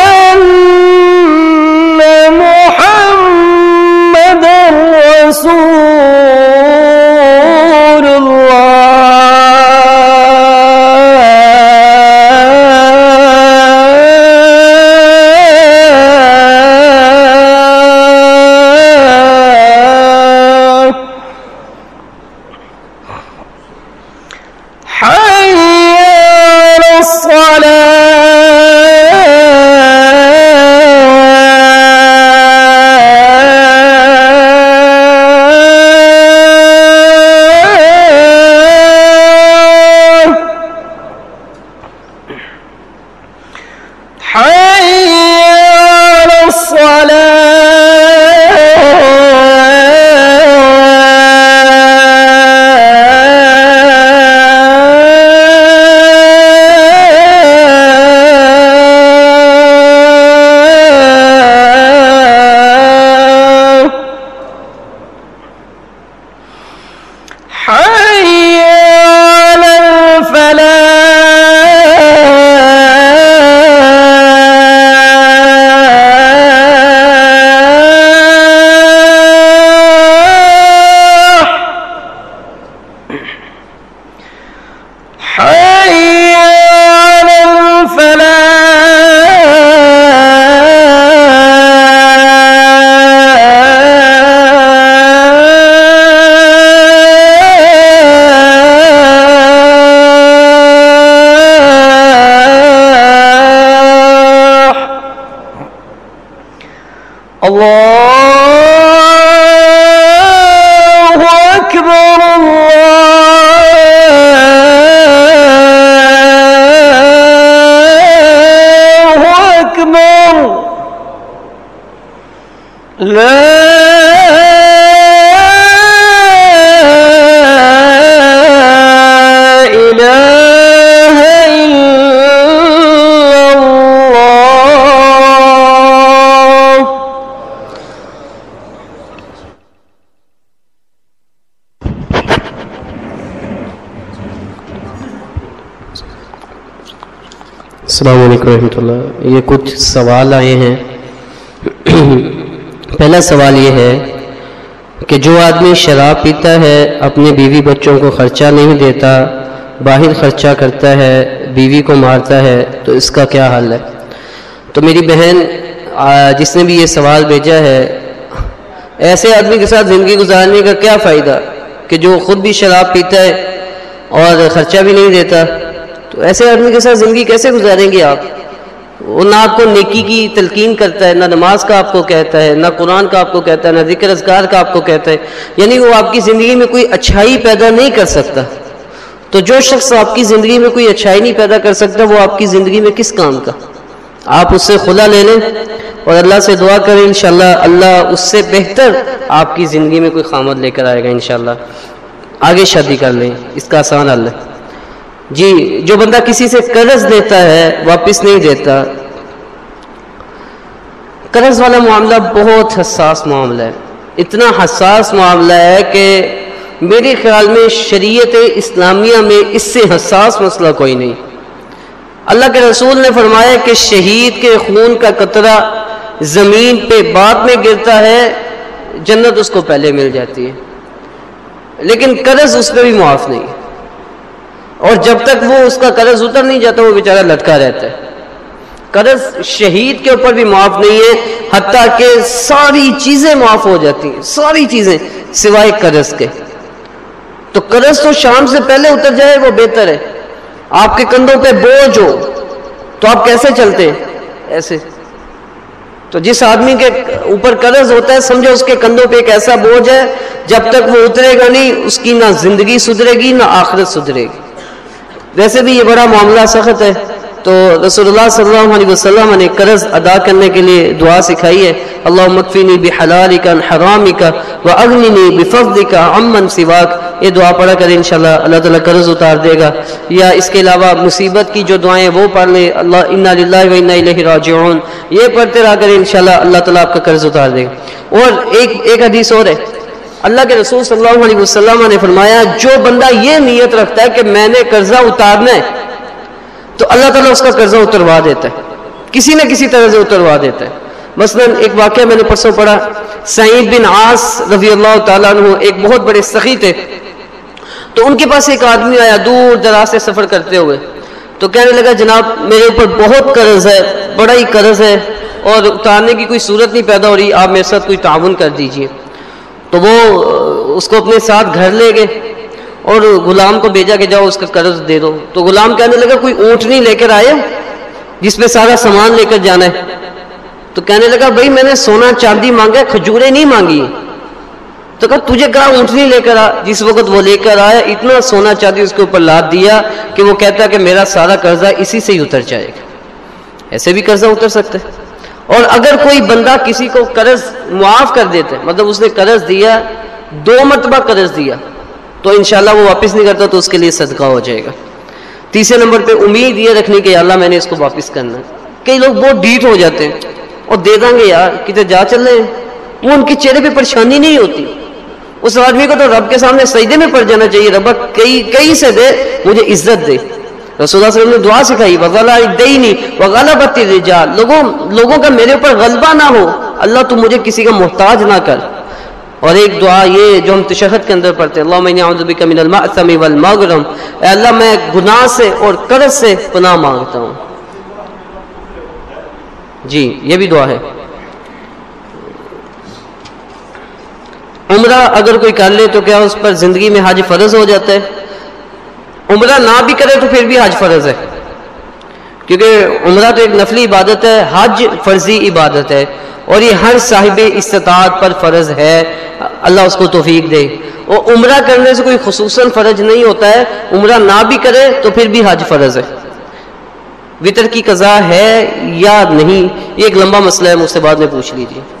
الله علیکم ورحمۃ اللہ، یہ کچھ سوال آئے ہیں۔ پہلا سوال یہ ہے کہ جو آدمی شراب پیتا ہے، اپنے بیوی بچوں کو خرچہ نہیں دیتا، باہر خرچہ کرتا ہے، بیوی کو مارتا ہے، تو اس کا کیا حل ہے؟ تو میری بہن جس نے بھی یہ سوال بھیجا ہے، ایسے آدمی کے ساتھ زندگی گزارنے کا کیا فائدہ؟ کہ جو خود بھی شراب پیتا ہے اور خرچہ بھی نہیں دیتا۔ تو ایسے آدمی کے ساتھ زندگی کیسے گزاریں گے آپ؟ وہ نہ آپ کو نیکی کی تلقین کرتا ہے، نہ نماز کا آپ کو کہتا ہے، نہ قرآن کا آپ کو کہتا ہے، نہ ذکر اذکار کا آپ کو کہتا ہے۔ یعنی وہ آپ کی زندگی میں کوئی اچھائی پیدا نہیں کر سکتا۔ تو جو شخص آپ کی زندگی میں کوئی اچھائی نہیں پیدا کر سکتا، وہ آپ کی زندگی میں کس کام کا؟ آپ اس سے خلا لے لیں اور اللہ سے دعا کریں، انشاءاللہ اللہ اس سے بہتر آپ کی زندگی میں کوئی خامد لے کر آئے گا، انشاءاللہ۔ آگے شادی کر لیں، اس کا آسان حل ہے۔ جی جو بندہ کسی سے قرض دیتا ہے، واپس نہیں دیتا۔ قرض والا معاملہ بہت حساس معاملہ ہے۔ اتنا حساس معاملہ ہے کہ میرے خیال میں شریعت اسلامیہ میں اس سے حساس مسئلہ کوئی نہیں۔ اللہ کے رسول نے فرمایا کہ شہید کے خون کا قطرہ زمین پہ بعد میں گرتا ہے، جنت اس کو پہلے مل جاتی ہے۔ لیکن قرض اس پہ بھی معاف نہیں۔ اور جب تک وہ اس کا قرض اتر نہیں جاتا، وہ بیچارہ لٹکا رہتا ہے۔ قرض شہید کے اوپر بھی معاف نہیں ہے، حتیٰ کہ ساری چیزیں معاف ہو جاتی ہیں، ساری چیزیں سوائے قرض کے۔ تو قرض تو شام سے پہلے اتر جائے، وہ بہتر ہے۔ آپ کے کندھوں پہ بوجھ ہو، تو آپ کیسے چلتے ہیں؟ ایسے۔ تو جس آدمی کے اوپر قرض ہوتا ہے، سمجھو اس کے کندھوں پہ ایک ایسا بوجھ ہے، جب تک وہ اترے گا نہیں، اس کی نہ زندگی سدھرے گی، نہ آخرت سدھرے گی۔ ویسے بھی یہ بڑا معاملہ سخت ہے، تو رسول اللہ صلی اللہ علیہ وسلم نے قرض ادا کرنے کے لیے دعا سکھائی ہے۔ اللہ مکفینی بحلال کا حرامی کا و اگنی بفضل کا امن سواک۔ یہ دعا پڑھا کرے انشاءاللہ اللہ تعالیٰ قرض اتار دے گا۔ یا اس کے علاوہ مصیبت کی جو دعائیں وہ پڑھ لیں۔ اللہ، انا للہ و انا الیہ راجعون۔ یہ پڑھتے رہا کرے انشاءاللہ اللہ تعالیٰ آپ کا قرض اتار دے گا۔ اور ایک ایک حدیث اور ہے۔ اللہ کے رسول صلی اللہ علیہ وسلم نے فرمایا، جو بندہ یہ نیت رکھتا ہے کہ میں نے قرضہ اتارنا ہے، تو اللہ تعالیٰ اس کا قرضہ اتروا دیتا ہے۔ کسی نہ کسی طرح سے اتروا دیتا ہے۔ مثلا ایک واقعہ میں نے پرسوں پڑھا، سعید بن عاص رضی اللہ تعالیٰ عنہ ایک بہت بڑے سخی تھے۔ تو ان کے پاس ایک آدمی آیا، دور دراز سے سفر کرتے ہوئے۔ تو کہنے لگا، جناب، میرے اوپر بہت قرض ہے، بڑا ہی قرض ہے اور اتارنے کی کوئی صورت نہیں پیدا ہو رہی، آپ میرے ساتھ کوئی تعاون کر دیجیے۔ تو وہ اس کو اپنے ساتھ گھر لے گئے اور غلام کو بھیجا کہ جاؤ اس کا قرض دے دو۔ تو غلام کہنے لگا، کوئی اونٹنی لے کر آئے، جس پہ سارا سامان لے کر جانا ہے۔ تو کہنے لگا، بھائی میں نے سونا چاندی مانگا کھجورے نہیں مانگی۔ تو کہا، تجھے کہا اونٹنی لے کر آ، جس وقت وہ لے کر آیا، اتنا سونا چاندی اس کے اوپر لاد دیا کہ وہ کہتا ہے کہ میرا سارا قرضہ اسی سے ہی اتر جائے گا۔ ایسے بھی قرضہ اتر سکتا ہے۔ اور اگر کوئی بندہ کسی کو قرض معاف کر دیتا ہے مطلب اس نے قرض دیا، دو مرتبہ قرض دیا، تو انشاءاللہ وہ واپس نہیں کرتا تو اس کے لیے صدقہ ہو جائے گا۔ تیسرے نمبر پہ امید یہ رکھنی کہ اللہ میں نے اس کو واپس کرنا ہے۔ کئی لوگ بہت ڈیٹ ہو جاتے ہیں اور دے دیں گے، یار کتنے جا چل رہے ہیں؟ وہ ان کے چہرے پہ پریشانی نہیں ہوتی۔ اس آدمی کو تو رب کے سامنے سجدے میں پڑ جانا چاہیے، رب کئی کئی سے دے مجھے عزت دے۔ رسول اللہ صلی اللہ علیہ وسلم نے دعا سکھائی وغیرہ دئی نہیں بتی رجال لوگوں لوگوں کا میرے اوپر غلبہ نہ ہو، اللہ تو مجھے کسی کا محتاج نہ کر۔ اور ایک دعا یہ جو ہم تشہد کے اندر پڑھتے ہیں اللہ میں اعوذ بک من المأثم والمغرم۔ اے اللہ، میں گناہ سے اور قرض سے پناہ مانگتا ہوں۔ جی یہ بھی دعا ہے۔ عمرہ اگر کوئی کر لے تو کیا اس پر زندگی میں حج فرض ہو جاتا ہے؟ عمرہ نہ بھی کرے تو پھر بھی حج فرض ہے۔ کیونکہ عمرہ تو ایک نفلی عبادت ہے، حج فرضی عبادت ہے۔ اور یہ ہر صاحب استطاعت پر فرض ہے۔ اللہ اس کو توفیق دے۔ اور عمرہ کرنے سے کوئی خصوصاً فرض نہیں ہوتا ہے۔ عمرہ نہ بھی کرے تو پھر بھی حج فرض ہے۔ وطر کی قضا ہے یا نہیں، یہ ایک لمبا مسئلہ ہے، مجھ سے بعد میں پوچھ لیجیے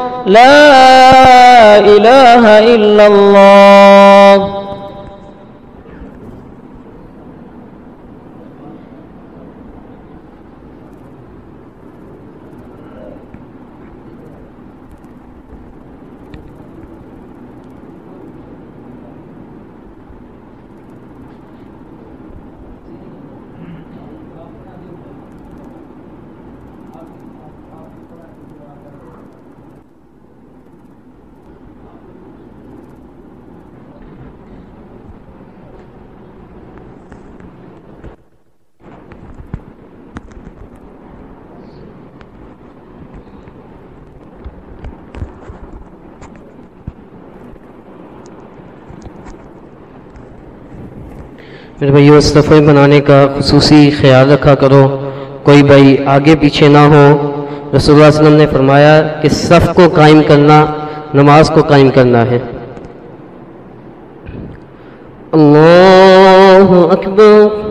لا إله إلا الله. میرے بھائیو صفائی بنانے کا خصوصی خیال رکھا کرو۔ کوئی بھائی آگے پیچھے نہ ہو۔ رسول اللہ علیہ وسلم نے فرمایا کہ صف کو قائم کرنا، نماز کو قائم کرنا ہے۔ اللہ اکبر۔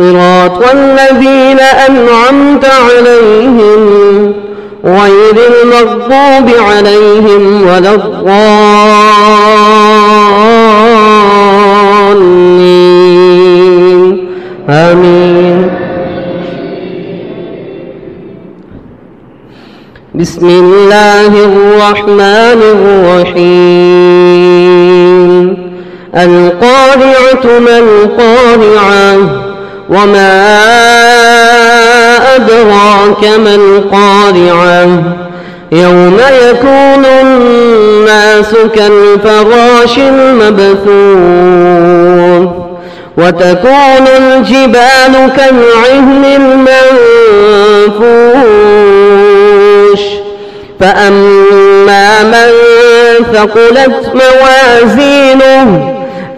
صراط الذين أنعمت عليهم غير المغضوب عليهم ولا الضالين. آمين. بسم الله الرحمن الرحيم. القارعة ما القارعة؟ وما أدراك ما القارعة يوم يكون الناس كالفراش المبثوث وتكون الجبال كالعهن المنفوش فأما من ثقلت موازينه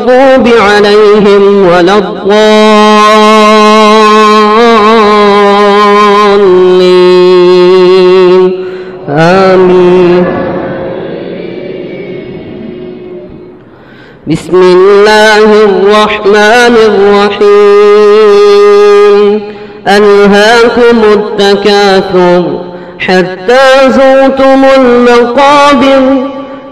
المغضوب عليهم ولا الضالين. آمين. بسم الله الرحمن الرحيم. ألهاكم التكاثر حتى زرتم المقابر.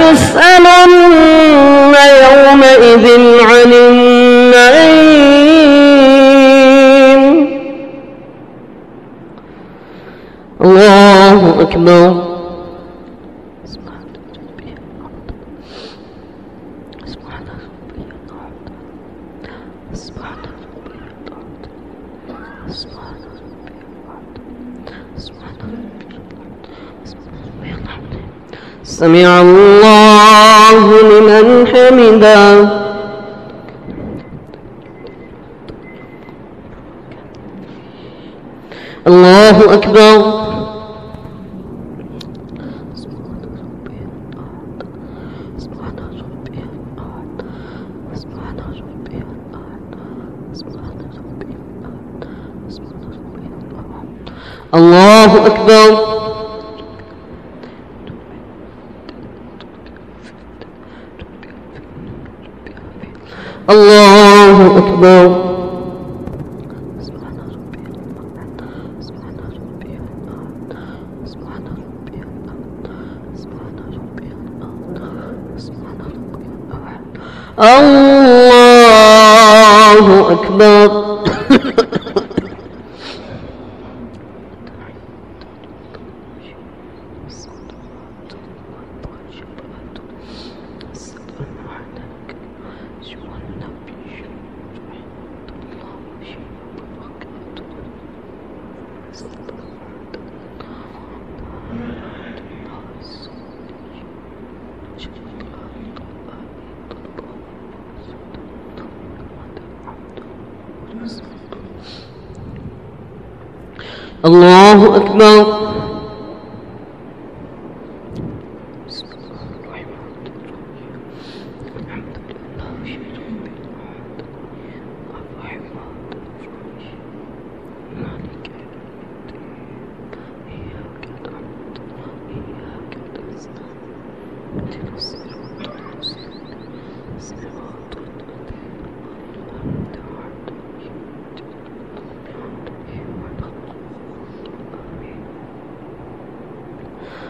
لتسألن يومئذ عن النعيم. الله أكبر. سمع الله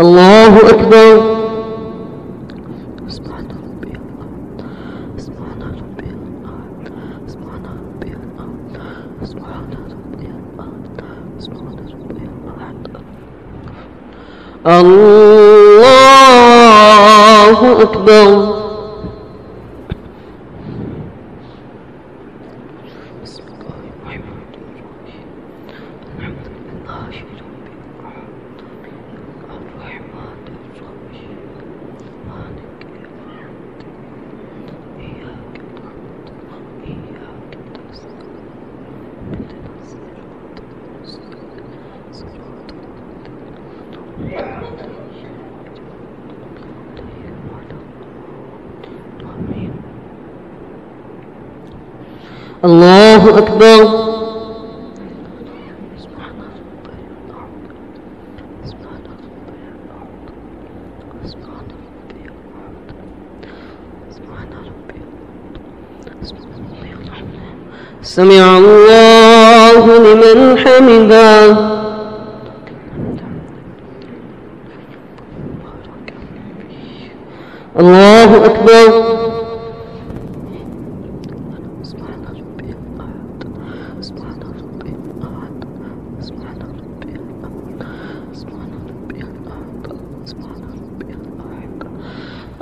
الله أكبر الله أكبر الله أكبر سمع الله لمن حمده الله أكبر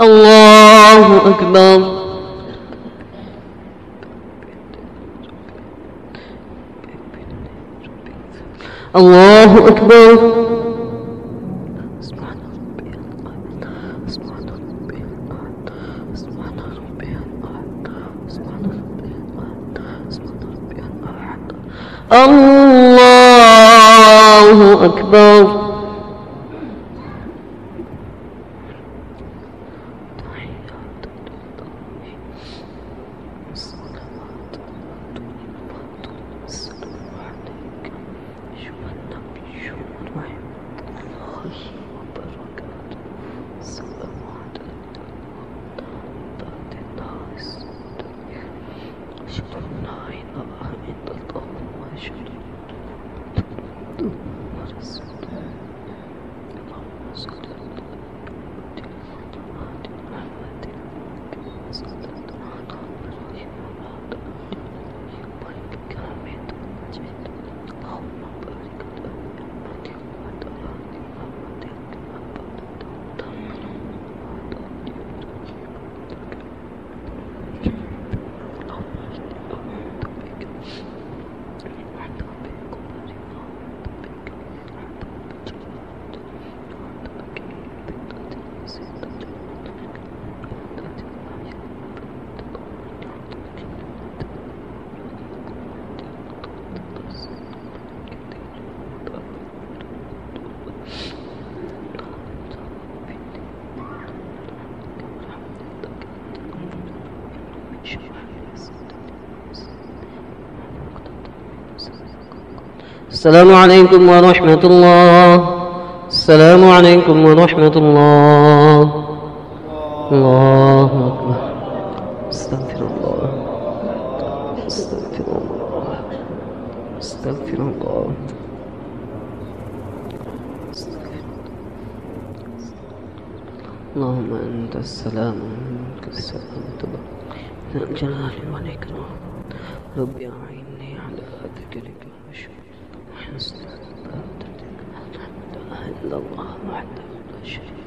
الله أكبر الله أكبر. الله السلام عليكم ورحمة الله. السلام عليكم ورحمة الله. الله أكبر. استغفر الله. استغفر الله. استغفر الله. اللهم أنت السلام ومنك السلام. تبارك ذا الجلال والإكرام رب أعيني على ذكرك وشكرك وحسن عبادتك لا إله إلا الله وحده لا شريك